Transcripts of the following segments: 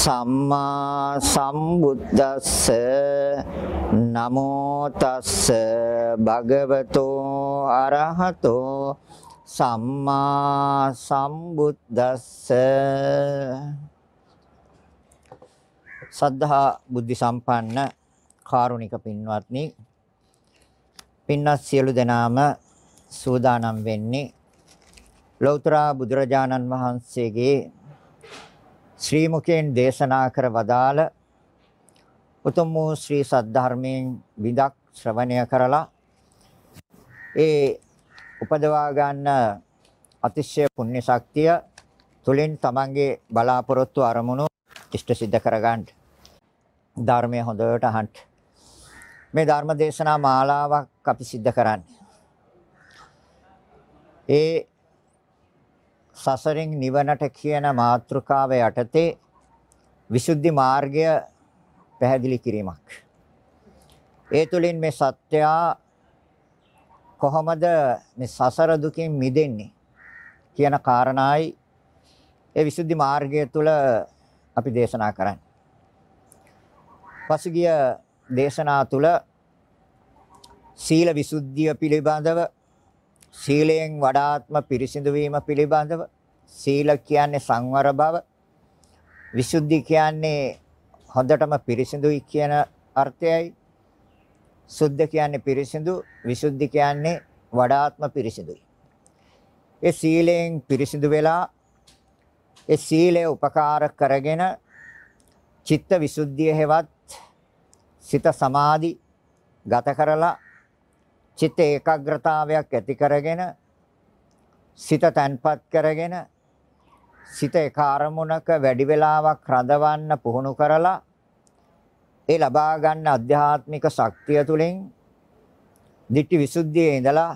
සම්මා සම්බුද්දස්ස නමෝ තස්ස භගවතෝ අරහතෝ සම්මා සම්බුද්දස්ස. සද්ධා බුද්ධ සම්පන්න කාරුණික පින්වත්නි පින්වත් සියලු දෙනාම සූදානම් වෙන්නේ ලෞතර බුදුරජාණන් වහන්සේගේ ශ්‍රී මුකෙන් දේශනා කර වදාළ උතුම් වූ ශ්‍රී සද්ධර්මයෙන් විදක් ශ්‍රවණය කරලා ඒ උපදවා ගන්න අතිශය පුණ්‍ය ශක්තිය තුලින් තමන්ගේ බලාපොරොත්තු අරමුණු ඉෂ්ට සිද්ධ කරගන්න ධර්මය හොඳට අහන්න මේ ධර්ම දේශනා මාලාවක් අපි සිද්ධ කරන්නේ. ඒ සසරින් නිවනට කියන මාතෘකාව යටතේ විසුද්ධි මාර්ගය පැහැදිලි කිරීමක්. ඒ තුලින් මේ සත්‍යයා කොහොමද මේ සසර දුකින් මිදෙන්නේ කියන කාරණායි ඒ විසුද්ධි මාර්ගය තුල අපි දේශනා කරන්නේ. පසුගිය දේශනා තුල සීල විසුද්ධිය පිළිබඳව සීලයෙන් වඩාත්ම පිරිසිදු වීම පිළිබඳව සීල කියන්නේ සංවර බව විසුද්ධි කියන්නේ හොඳටම පිරිසිදුයි කියන අර්ථයයි. සුද්ධ කියන්නේ පිරිසිදු විසුද්ධි කියන්නේ වඩාත්ම පිරිසිදුයි. ඒ සීලයෙන් පිරිසිදු වෙලා ඒ සීලය උපකාර කරගෙන චිත්ත විසුද්ධිය හෙවත් සිත සමාධි ගත කරලා චිත්ත ඒකාග්‍රතාවයක් ඇති කරගෙන සිත තන්පත් කරගෙන සිත එක අරමුණක වැඩි වෙලාවක් රඳවන්න පුහුණු කරලා ඒ ලබා ගන්න අධ්‍යාත්මික ශක්තිය තුළින් ditthi visuddhiයේ ඉඳලා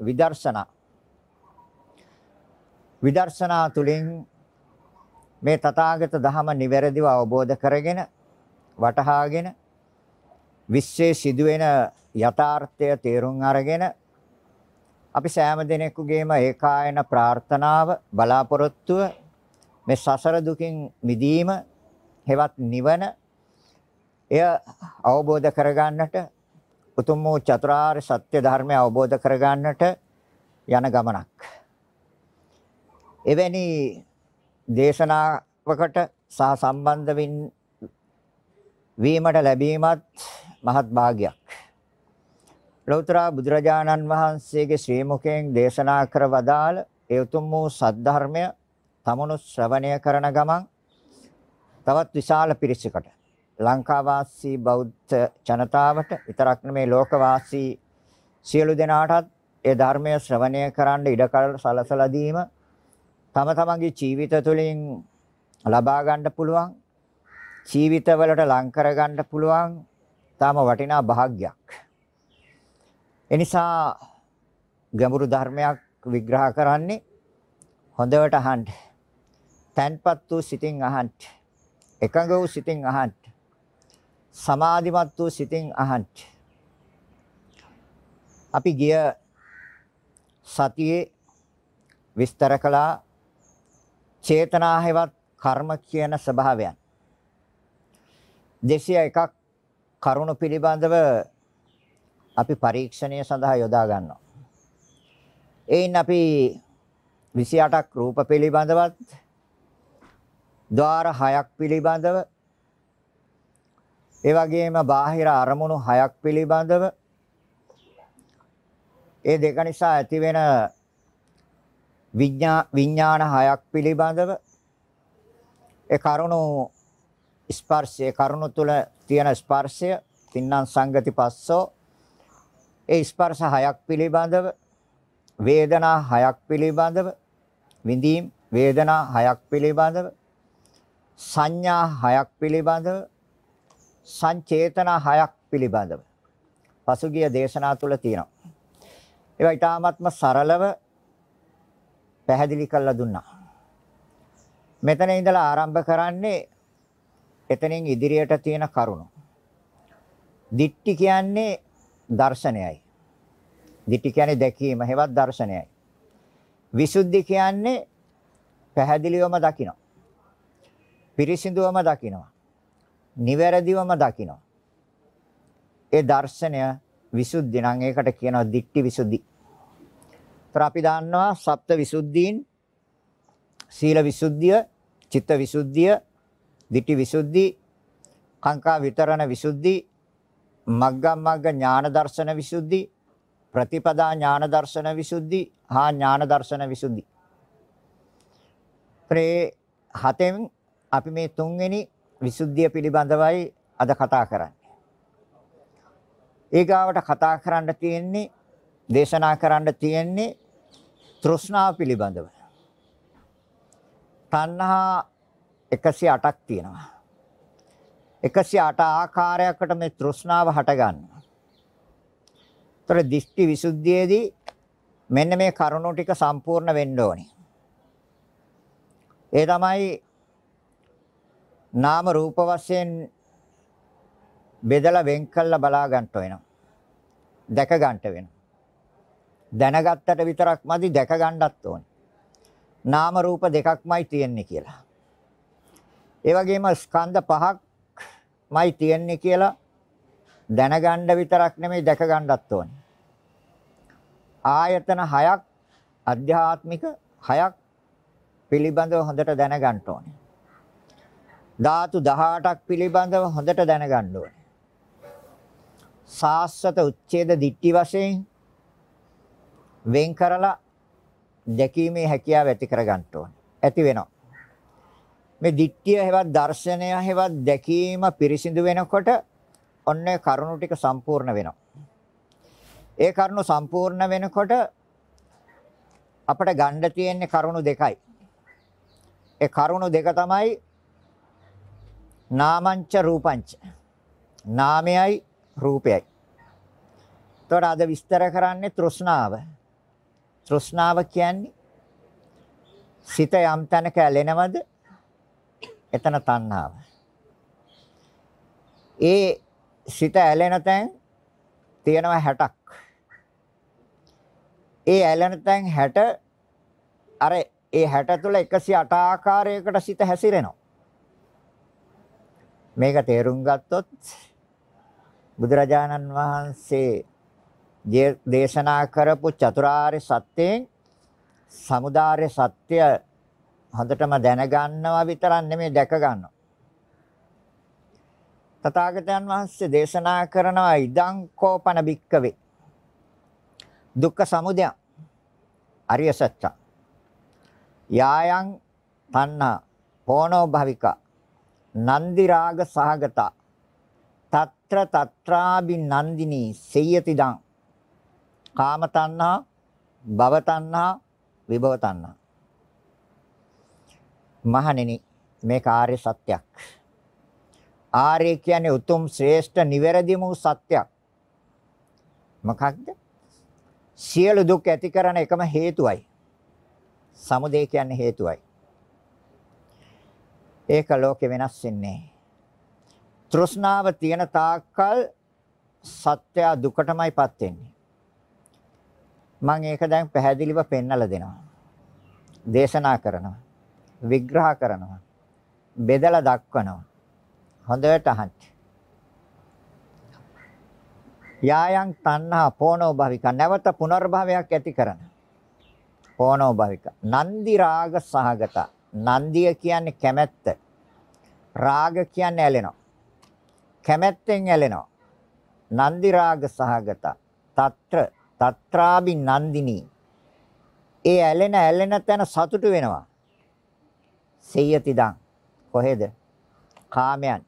විදර්ශනා. විදර්ශනා තුළින් මේ තථාගත ධහම නිවැරදිව අවබෝධ කරගෙන වටහාගෙන විශ්වයේ සිදුවෙන යථාර්ථය තේරුම් අරගෙන අපි සෑම දිනෙකගේම ඒකායන ප්‍රාර්ථනාව බලාපොරොත්තුව මේ සසර දුකින් මිදීම හෙවත් නිවන එය අවබෝධ කරගන්නට උතුම් වූ චතුරාර්ය සත්‍ය ධර්මය අවබෝධ කරගන්නට යන ගමනක්. එවැනි දේශනාවකට සහ සම්බන්ධ වීමට ලැබීමත් මහත් භාගයක්. ලෞතර බුදුරජාණන් වහන්සේගේ ශ්‍රී මුඛයෙන් දේශනා කර වදාළ ඒ උතුම් වූ සද්ධර්මය තමනු ශ්‍රවණය කරන ගමන් තවත් විශාල පිරිසකට ලංකාවාසී බෞද්ධ ජනතාවට විතරක් නෙමේ ලෝකවාසී සියලු දෙනාටත් ඒ ධර්මය ශ්‍රවණය කරන්න ඉඩකඩ සලසලා දීම තම තමන්ගේ ජීවිත තුළින් ලබා ගන්න පුළුවන් ජීවිතවලට ලං කර ගන්න පුළුවන් තාම වටිනා භාග්යක්. එනිසා ගැඹුරු ධර්මයක් විග්‍රහ කරන්නේ හොඳට අහන්න. තන්පත් වූ සිතින් අහන්න. එකඟ වූ සිතින් අහන්න. සමාධිමත් වූ සිතින් අහන්න. අපි ගිය සතියේ විස්තර කළා චේතනා හැවත් කර්ම කියන ස්වභාවයන් 201ක් කරුණු පිළිබඳව අපි පරීක්ෂණය සඳහා යොදා ගන්නවා. එයින් අපි 28ක් රූප පිළිබඳවත් ద్వාර 6ක් පිළිබඳව ඒ වගේම බාහිර අරමුණු 6ක් පිළිබඳව ඒ දෙක නිසා ඇතිවෙන විඥාන හයක් පිළිබඳව ඒ කරුණු ස්පර්ශයේ කරුණු තුල තියෙන ස්පර්ශය තින්නම් සංගති පස්සෝ ඒ ස්පර්ශ හයක් පිළිබඳව වේදනා හයක් පිළිබඳව විඳීම් වේදනා හයක් පිළිබඳව සංඥා හයක් පිළිබඳව සංචේතනා හයක් පිළිබඳව පසුගිය දේශනා තුල තියෙනවා. ඒවා ඊටාත්ම සරලව පැහැදිලි කරලා දුන්නා. මෙතන ඉඳලා ආරම්භ කරන්නේ එතනින් ඉදිරියට තියෙන කරුණු. දිට්ටි කියන්නේ දර්ශනයයි. දිට්ටි කියන්නේ දැකීම, හේවත් දර්ශනයයි. විසුද්ධි කියන්නේ පැහැදිලිවම දකිනවා. පිරිසිදුවම දකිනවා. නිවැරදිවම දකිනවා. ඒ දර්ශනය විසුද්ධි නම් ඒකට කියනවා දිට්ටි විසුද්ධි. ତර අපි දන්නවා සප්ත විසුද්ධීන් සීල විසුද්ධිය, චිත්ත විසුද්ධිය, ditthi විසුද්ධි, කාංකා විතරණ විසුද්ධි, මග්ගම් මග්ග ඥාන දර්ශන විසුද්ධි, ප්‍රතිපදා ඥාන දර්ශන විසුද්ධි, හා ඥාන දර්ශන විසුද්ධි. ප්‍රේ හතෙන් අපි මේ තුන්වෙනි විසුද්ධිය පිළිබඳවයි අද කතා කරන්නේ. ඊගාවට කතා කරන්න තියෙන්නේ දේශනා කරන්න තියෙන්නේ තෘෂ්ණාව පිළිබඳව. තණ්හා 108ක් තියෙනවා. 108 ආකාරයකට මේ තෘෂ්ණාව හට ගන්නවා. ତොර දිෂ්ටි විසුද්ධියේදී මෙන්න මේ කරුණු ටික සම්පූර්ණ වෙන්න ඕනේ. ඒ තමයි නාම රූප වශයෙන් බෙදලා වෙන් කළා බලා ගන්න වෙනවා. දැක ගන්නට වෙනවා. දැනගත්තට විතරක් මදි දැක ගන්නත් ඕනේ. නාම රූප දෙකක්මයි තියෙන්නේ කියලා. ඒ වගේම ස්කන්ධ පහක්මයි තියෙන්නේ කියලා දැනගන්න විතරක් නෙමෙයි දැක ගන්නත් ඕනේ. ආයතන හයක් අධ්‍යාත්මික හයක් පිළිබඳව හොඳට දැනගන්න ඕනේ. ධාතු 18ක් පිළිබඳව හොඳට දැනගන්න ඕනේ. සාස්වත උච්ඡේද දිට්ටි වශයෙන් වෙන් කරලා දැකීමේ හැකියාව ඇති කර ගන්න ඕනේ. ඇති වෙනවා. මේ දිට්ඨිය හැවත් දර්ශනය හැවත් දැකීම පිරිසිදු වෙනකොට ඔන්නේ කරුණු ටික සම්පූර්ණ වෙනවා. ඒ කරුණු සම්පූර්ණ වෙනකොට අපිට ගන්න තියෙන්නේ කරුණු දෙකයි. ඒ කරුණු දෙක තමයි නාමංච රූපංච. නාමයයි රූපයයි. එතකොට අද විස්තර කරන්නේ තෘෂ්ණාව. තෘෂ්ණාව කියන්නේ සිත යම් තැනක ඇලෙනවද? එතන තණ්හාව. ඒ සිත ඇලෙන තැන් තියෙනවා 60ක්. ඒ ඇලෙන තැන් 60 අර ඒ 60 තුල 108 ආකාරයකට සිත හැසිරෙනවා. මේක තේරුම් ගත්තොත් බුදුරජාණන් වහන්සේ දේශනා කරපු චතුරාර්ය සත්‍යයෙන් samudāre සත්‍ය හොඳටම දැනගන්නවා විතරක් නෙමෙයි දැක ගන්නවා. තථාගතයන් වහන්සේ දේශනා කරනවා ඉදං කෝපන බික්කවේ. දුක්ඛ සමුදය. අරිය සත්‍ය. යායන් තණ්හා පෝනෝ භවික නන්දි රාග සහගත తත්‍ර తත්‍රාබි නන්දිනී සේයතිදං කාම තණ්හා, භව තණ්හා, විභව තණ්හා. මහණෙනි මේක ආර්ය සත්‍යයක්. ආර්ය කියන්නේ උතුම් ශ්‍රේෂ්ඨ නිවැරදිම වූ සත්‍යයක්. මොකක්ද? සියලු දුක් ඇති කරන එකම හේතුවයි. සමුදය කියන්නේ හේතුවයි. ඒක ලෝකෙ වෙනස් වෙන්නේ. තෘෂ්ණාව තියෙන තාක්කල් සත්‍ය දුකටමයිපත් වෙන්නේ. මම ඒක දැන් පැහැදිලිව පෙන්නලා දෙනවා. දේශනා කරනවා. විග්‍රහ කරනවා. බෙදලා දක්වනවා. හොඳට අහන්න. යායන් තණ්හා පෝනෝ භවික නැවත පුනර්භවයක් ඇති කරන. පෝනෝ භවික. නන්දි රාග සහගත. නන්දිය කියන්නේ කැමැත්ත. රාග කියන්නේ ඇලෙනවා. කැමැත්තෙන් ඇලෙනවා. නන්දි රාග සහගත. తත්‍ර తත්‍රාබි නන්දිනී ඒ ඇලෙන ඇලෙන තැන සතුටු වෙනවා. සෙය්‍යතිදං කොහෙද? කාමයන්.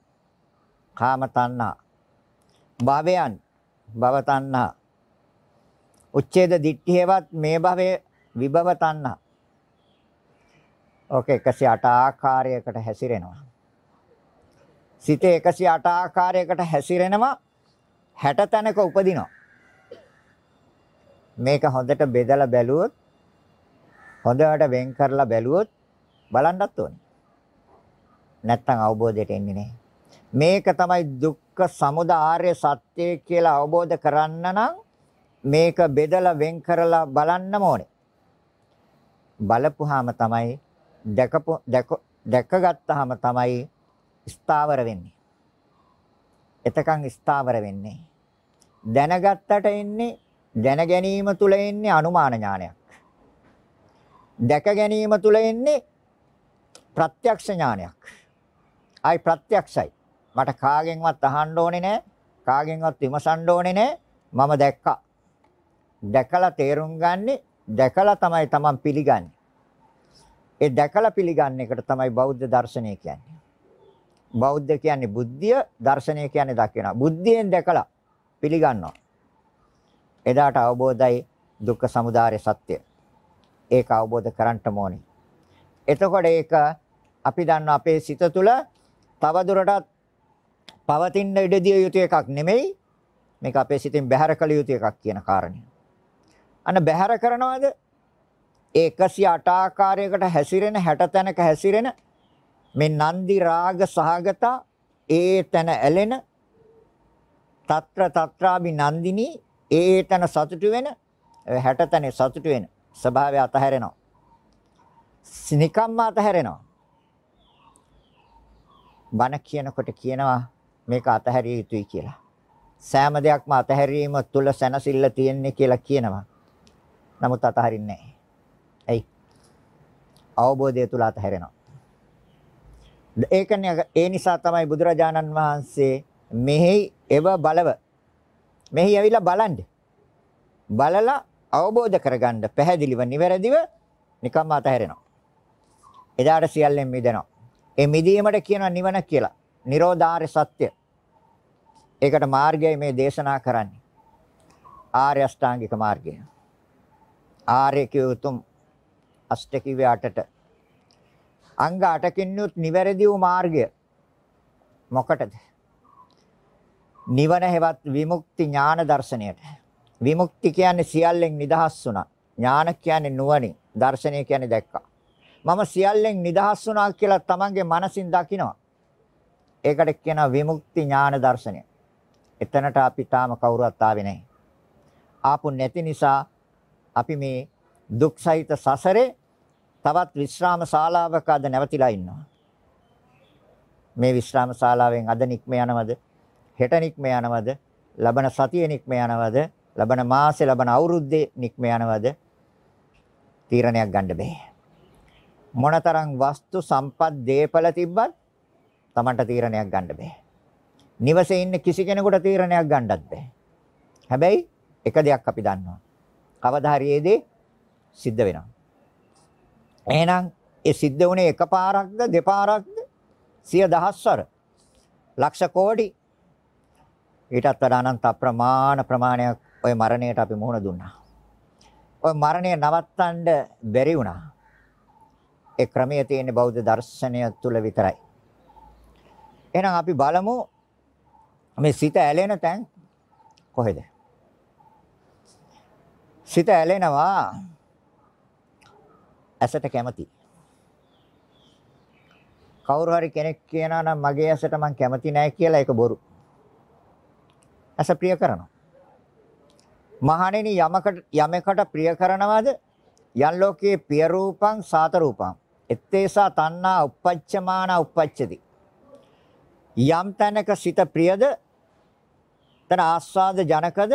කාම තණ්හා. භවයන්. භව තණ්හා. උච්ඡේද දිට්ඨියවත් මේ භවයේ විභව තණ්හා. ඕක 108 ආකාරයකට හැසිරෙනවා. සිතේ 108 ආකාරයකට හැසිරෙනවා 60 තැනක උපදිනවා. මේක හොඳට බෙදලා බැලුවොත් හොඳට වෙන් කරලා බැලුවොත් බලන්නත් ඕනේ. නැත්තම් අවබෝධයට එන්නේ නැහැ. මේක තමයි දුක්ඛ සමුදය ආර්ය සත්‍ය කියලා අවබෝධ කරන්න නම් මේක බෙදලා වෙන් කරලා බලන්නම ඕනේ. බලපුවාම තමයි දැකපු දැකගත්තාම තමයි ස්ථාවර වෙන්නේ. එතකන් ස්ථාවර වෙන්නේ. දැනගත්තට ඉන්නේ දැන ගැනීම තුල ඉන්නේ අනුමාන ඥානයක්. දැක ගැනීම තුල ඉන්නේ ප්‍රත්‍යක්ෂ ඥානයක්. ආයි ප්‍රත්‍යක්ෂයි. මට කාගෙන්වත් අහන්න ඕනේ නැහැ. කාගෙන්වත් විමසන්න ඕනේ නැහැ. මම දැක්කා. දැකලා තේරුම් ගන්නේ දැකලා තමයි Taman පිළිගන්නේ. ඒ දැකලා පිළිගන්න එකට තමයි බෞද්ධ දර්ශනය කියන්නේ. බෞද්ධ කියන්නේ බුද්ධිය, දර්ශනය කියන්නේ දකිනවා. බුද්ධියෙන් දැකලා පිළිගන්නවා. එදාට අවබෝධයි දුක්ඛ සමුදය සත්‍ය. ඒක අවබෝධ කරගන්න ඕනේ. එතකොට ඒක අපි දන්න අපේ සිත තුළ තව දුරටත් පවතින ඉඩදිය යුතු එකක් නෙමෙයි. මේක අපේ සිතෙන් බැහැර කළ යුතු එකක් කියන කාරණය. අන්න බැහැර කරනවද? ඒ 108 ආකාරයකට හැසිරෙන 60 තැනක හැසිරෙන මේ නන්දි රාග සහගත ඒ තැන ඇලෙන తත්‍ර తත්‍රාබි නන්දිනී ඒ තැන සතුටු වෙන 60 තැන සතුටු වෙන ස්වභාවය අතහැරෙනවා. නිකම්ම අතහැරෙනවා. බණ කියනකොට කියනවා මේක අතහැරිය යුතුයි කියලා. සෑම දෙයක්ම අතහැරීම තුල සැනසෙල්ල තියෙන්නේ කියලා කියනවා. නමුත් අතහරින්නේ නැහැ. ඇයි? අවබෝධය තුල අතහැරෙනවා. ඒකනේ ඒ නිසා තමයි බුදුරජාණන් වහන්සේ මෙහි එව බලව මෙහි ඇවිල්ලා බලන්න. බලලා අවබෝධ කරගන්න පැහැදිලිව නිවැරදිව නිකම්ම අතහැරෙනවා. එදාට සියල්ලෙන් මිදෙනවා. ඒ මිදීමට කියනවා නිවන කියලා. නිරෝධාර්ය සත්‍ය. ඒකට මාර්ගයයි මේ දේශනා කරන්නේ. ආර්ය අෂ්ටාංගික මාර්ගය. ආර්ය කියුතුම් අෂ්ට කිව්වේ අටට. අංග 8කින් යුත් නිවැරදි වූ මාර්ගය. මොකටද? නිවන හෙවත් විමුක්ති ඥාන දර්ශනයට. විමුක්ති කියන්නේ සියල්ලෙන් නිදහස් වුණා. ඥාන කියන්නේ නුවණින්. දර්ශනය කියන්නේ දැක්කා. මම සියල්ලෙන් නිදහස් වුණා කියලා තමන්ගේ මනසින් දකිනවා. ඒකට කියනවා විමුක්ති ඥාන දර්ශනය. එතනට අපි තාම කවුරුවත් ආවේ නැහැ. ආපු නැති නිසා අපි මේ දුක් සහිත සසරේ තවත් විශ්‍රාම ශාලාවක අද නැවතිලා ඉන්නවා. මේ විශ්‍රාම ශාලාවෙන් අද නික්ම යනවද? හෙට නික්ම යනවද? ලබන සතියේ නික්ම යනවද? ලබන මාසේ ලබන අවුරුද්දේ නික්ම යනවද? තීරණයක් ගන්න බෑ. මොනතරම් වස්තු සම්පත් දීපල තිබ්බත් Tamanට තීරණයක් ගන්න බෑ. නිවසේ ඉන්න කිසි කෙනෙකුට තීරණයක් ගන්නත් බෑ. හැබැයි එක දෙයක් අපි දන්නවා. කවදා හරි ඒ දේ සිද්ධ වෙනවා. එහෙනම් ඒ සිද්ධ වුණේ එකපාරක්ද දෙපාරක්ද සිය දහස්වර ලක්ෂ කෝටි ඊටත් වඩා අනන්ත අප්‍රමාණ ප්‍රමාණයක් ওই මරණයට අපි මුහුණ දුන්නා. ওই මරණය නවත්තන්න බැරි වුණා. ඒ ක්‍රමයේ තියෙන බෞද්ධ දර්ශනය තුල විතරයි. එහෙනම් අපි බලමු මේ සිත ඇලෙන තැන් කොහෙද? සිත ඇලෙනවා ඇසට කැමති. කවුරු හරි කෙනෙක් කියනවා නම් මගේ ඇසට මං කැමති නෑ කියලා ඒක බොරු. ඇස ප්‍රිය කරනවා. මහණෙනි යමකට යමකට ප්‍රිය කරනවද? යන් ලෝකේ පිය රූපං සාත රූපං. එත්තේසා තණ්හා uppacchamaana uppacchati. යම් තැනක සිත ප්‍රියද? එතන ආස්වාද ජනකද?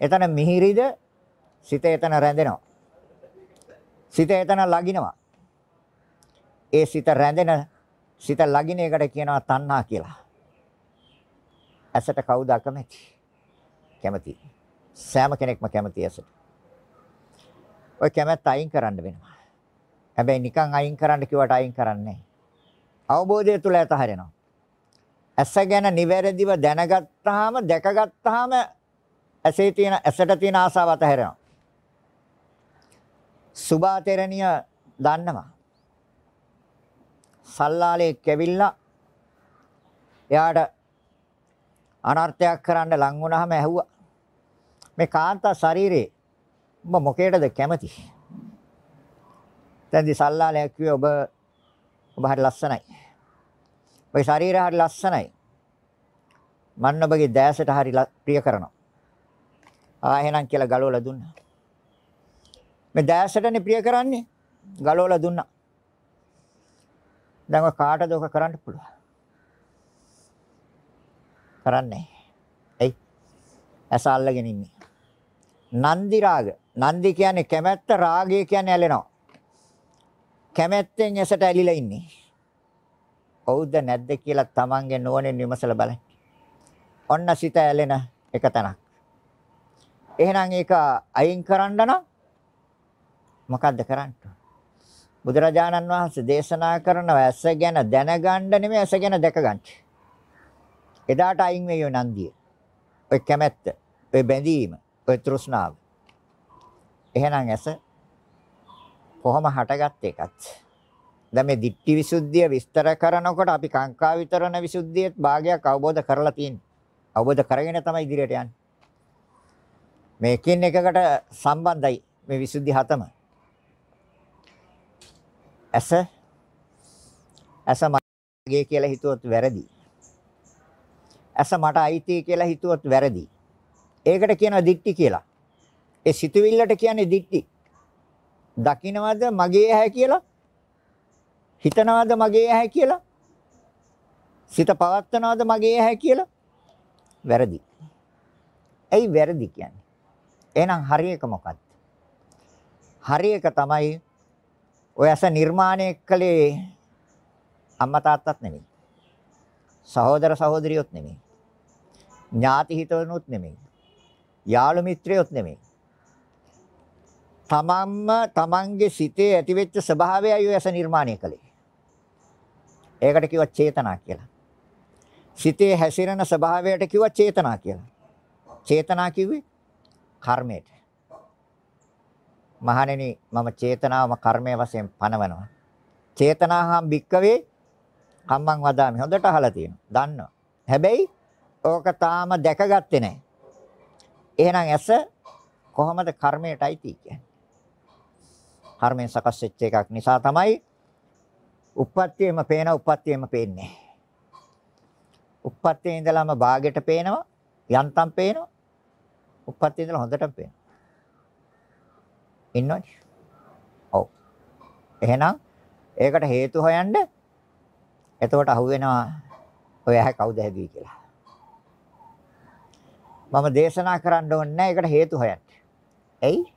එතන මිහිරිද? සිත එතන රැඳෙනවා. සිත එතන ලගිනවා. ඒ සිත රැඳෙන සිත ලගින එකට කියනවා තණ්හා කියලා. ඇසට කවුද අකමැති? කැමති. සෑම කෙනෙක්ම කැමති ඇසට. ඔය කැමැත්ත අයින් කරන්න වෙනවා. හැබැයි නිකන් අයින් කරන්න කිව්වට අයින් කරන්නේ අවබෝධය තුල ඇතහරිනවා. ඇස ගැන නිවැරදිව දැනගත්තාම දැකගත්තාම ඇසේ තියෙන ඇසට තියෙන ආසාව අතහැරෙනවා. සුභා තෙරණිය දන්නවා. සල්ලාලේ කැවිල්ලා එයාට අනර්ථයක් කරන්න ලං වුණාම ඇහුවා මේ කාන්තා ශරීරේ ඔබ මොකේටද කැමති? දැන් දිසල්ලාලයක් කිව්වේ ඔබ ඔබ හරි ලස්සනයි. ඔබේ ශරීරය හරි ලස්සනයි. මන්න ඔබගේ දැසට හරි ප්‍රිය කරනවා. ආ එහෙනම් කියලා ගලවලා දුන්නා. මේ දැසටනේ ප්‍රිය කරන්නේ. ගලවලා දුන්නා. දැන් ඔය කාටද ඔක කරන්න පුළුවන්? කරන්නේ. එයි. ඇස අල්ලගෙන ඉන්නේ. නන්දි රාග. නන්දි කියන්නේ කැමැත්ත රාගය කියන්නේ ඇලෙනවා. කැමැත්තෙන් ඇසට ඇලිලා ඉන්නේ. හවුද නැද්ද කියලා තමන්ගේ නුවණින් විමසලා බලන්න. ඔන්න සිත ඇලෙන එක තැනක්. එහෙනම් ඒක අයින් කරන්න නම් මොකද්ද කරන්න? බුදුරජාණන් වහන්සේ දේශනා කරන ඇස ගැන දැනගන්න නෙමෙයි ඇස ගැන දැක ගන්න. එදාට අයින් වෙයි නන්දිය. ඔය කැමැත්ත, ඔය බැඳීම, ඔය තෘෂ්ණාව. එහෙනම් ඇස කොහොම හටගත් එකත්. දැන් මේ ditthi visuddhiya විස්තර කරනකොට අපි කාංකා විතරණ විසුද්ධියත් භාගයක් අවබෝධ කරලා තියෙනවා. අවබෝධ කරගෙන තමයි ඉදිරියට යන්නේ. මේකෙන් එකකට සම්බන්ධයි මේ විසුද්ධි හතම. ඇස ඇස මගේ කියලා හිතුවොත් වැරදි. ඇස මට අයිති කියලා හිතුවොත් වැරදි. ඒකට කියනවා දික්ටි කියලා. ඒ සිතුවිල්ලට කියන්නේ දික්ටි. දකින්නවද මගේ ඇහැ කියලා? හිතනවද මගේ ඇහැ කියලා? සිත පවත්නවද මගේ ඇහැ කියලා? වැරදි. ඇයි වැරදි කියන්නේ? එහෙනම් හරි එක මොකක්ද? හරි එක තමයි ඔය ඇස නිර්මාණය කළේ අම්මා තාත්තත් නෙමෙයි. සහෝදර සහෝදරියොත් නෙමෙයි. ඥාති හිතවනුත් නෙමෙයි. යාළු මිත්‍රයොත් නෙමෙයි. තමන්ම තමන්ගේ සිතේ ඇතිවෙච්ච ස්වභාවයයි ඔය ඇස නිර්මාණය කළේ. ඒකට කිව්වා චේතනා කියලා. සිතේ හැසිරෙන ස්වභාවයට කිව්වා චේතනා කියලා. චේතනා කිව්වේ කර්මයට. මහණෙනි මම චේතනාවම කර්මයේ වශයෙන් පනවනවා. චේතනාහම් භික්කවේ කම්මං වදාමි. හොඳට අහලා තියෙනවා. දන්නවා. හැබැයි ඕක තාම දැකගත්තේ නැහැ. එහෙනම් ඇස කොහොමද කර්මයට අයිති කියන්නේ? කර්මයෙන් සකස් වෙච්ච එකක් නිසා තමයි උප්පත්තියෙම පේන උප්පත්තියෙම පේන්නේ. උප්පත්තියේ ඉඳලාම භාගයට පේනවා යන්තම් පේනවා උප්පත්තියේ ඉඳලා හොඳටම පේනවා. ඉන්නවද? ඔව්. එහෙනම් ඒකට හේතු හොයන්න එතකොට අහුවෙනවා ඔය ඇහැ කවුද හැදුවේ කියලා. මම දේශනා කරන්න ඕනේ නැහැ ඒකට හේතු හොයන්න. එයි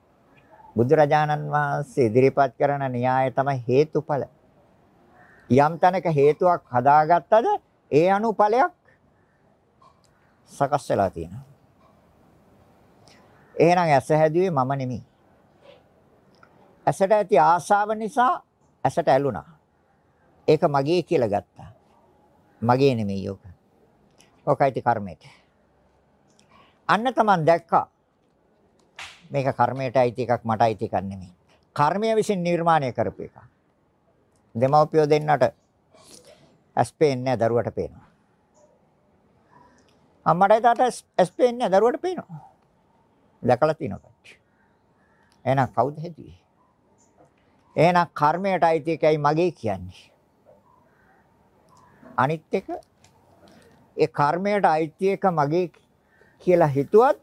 බුදුරජාණන් වහන්සේ ඉදිරිපත් කරන න්‍යාය තමයි හේතුඵල. යම් තැනක හේතුවක් හදාගත්තද ඒ අනුඵලයක් සකස් වෙලා තියෙනවා. එහෙනම් ඇස හැදුවේ මම නෙමෙයි. ඇසට ඇති ආශාව නිසා ඇසට ඇලුනා. ඒක මගේ කියලා ගත්තා. මගේ නෙමෙයි ඕක. ඕකයිති කර්මයට. අන්න තමන් දැක්කා. මේක කර්මයට අයිති එකක් මට අයිති එකක් නෙමෙයි. කර්මය විසින් නිර්මාණය කරපු එකක්. දෙමව්පියෝ දෙන්නට ඇස් පේන්නේ දරුවට පේනවා. අම්මටයි තාත්තට ඇස් පේන්නේ දරුවට පේනවා. දැකලා තිනවා. එහෙනම් කවුද හැදුවේ? එහෙනම් කර්මයට අයිති එකයි මගේ කියන්නේ. අනිත් එක ඒ කර්මයට අයිති එක මගේ කියලා හිතුවත්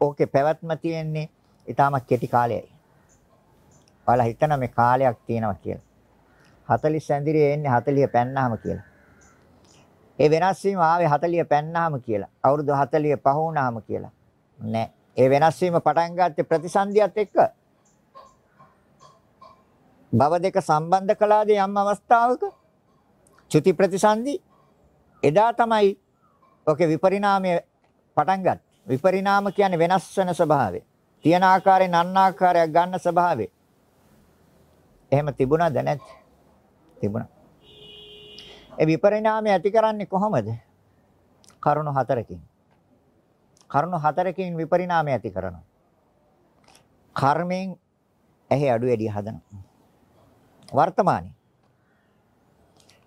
ඕකේ පැවැත්ම තියෙන්නේ ඊටමත් කෙටි කාලයයි. ඔයාලා හිතන මේ කාලයක් තියෙනවා කියලා. 40 ඇඳිරියේ එන්නේ 40 පැන්නාම කියලා. ඒ වෙනස් වීම ආවේ 40 පැන්නාම කියලා. අවුරුදු 45 වුණාම කියලා. නෑ. ඒ වෙනස් වීම පටන් ගත්තේ ප්‍රතිසන්දියත් එක්ක. භව දෙක සම්බන්ධ කළාද යම් අවස්ථාවක? චුති ප්‍රතිසන්දි එදා තමයි ඔකේ විපරිණාමය පටන් ගන්න. විපරිණාම කියන්නේ වෙනස් වෙන ස්වභාවය. තියෙන ආකාරයෙන් අන්න ආකාරයක් ගන්න ස්වභාවය. එහෙම තිබුණාද නැත්? තිබුණා. ඒ විපරිණාමය ඇති කරන්නේ කොහොමද? කරුණු හතරකින්. කරුණු හතරකින් විපරිණාමය ඇති කරනවා. කර්මයෙන් ඇහි අඩු වැඩි හදනවා. වර්තමානයේ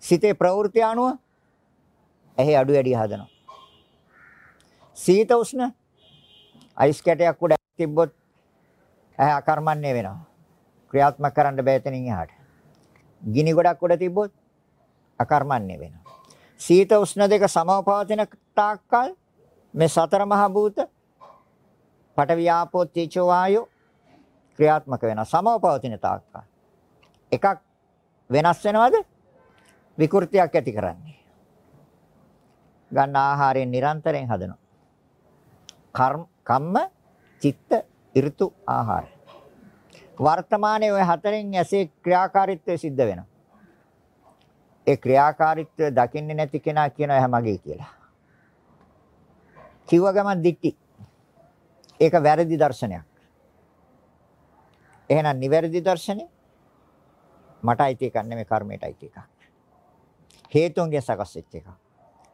සිතේ ප්‍රවෘත්ති අනුව ඇහි අඩු වැඩි හදනවා. සීත උෂ්ණ අයිස් කැටයක් උඩ තිබ්බොත් ඇහැ අකර්මන්නේ වෙනවා. ක්‍රියාත්මක කරන්න බෑ එතනින් එහාට. ගිනි ගොඩක් උඩ තිබ්බොත් අකර්මන්නේ වෙනවා. සීත උෂ්ණ දෙක සමව පවතින තාක්කල් මේ සතර මහා භූත පඨවි ආපෝ තේජෝ වායෝ ක්‍රියාත්මක වෙනවා. සමව පවතින තාක්කල්. එකක් වෙනස් වෙනවද? විකෘතියක් ඇති කරන්නේ. ගන්න ආහාරයෙන් නිරන්තරයෙන් හදනවා. කර්ම කම්ම චිත්ත ඍතු ආහාර. වර්තමානයේ ওই හතරෙන් ඇසේ ක්‍රියාකාරීත්වය සිද්ධ වෙනවා. ඒ ක්‍රියාකාරීත්වය දකින්නේ නැති කෙනා කියනවා එහා මගේ කියලා. කිව්ව ගමන් දික්ටි. ඒක වැරදි දර්ශනයක්. එහෙනම් නිවැරදි දර්ශනේ මට අයිති එකක් නෙමෙයි කර්මයට අයිති එකක්. හේතුන්ගෙන් සකස් වෙච්ච එකක්.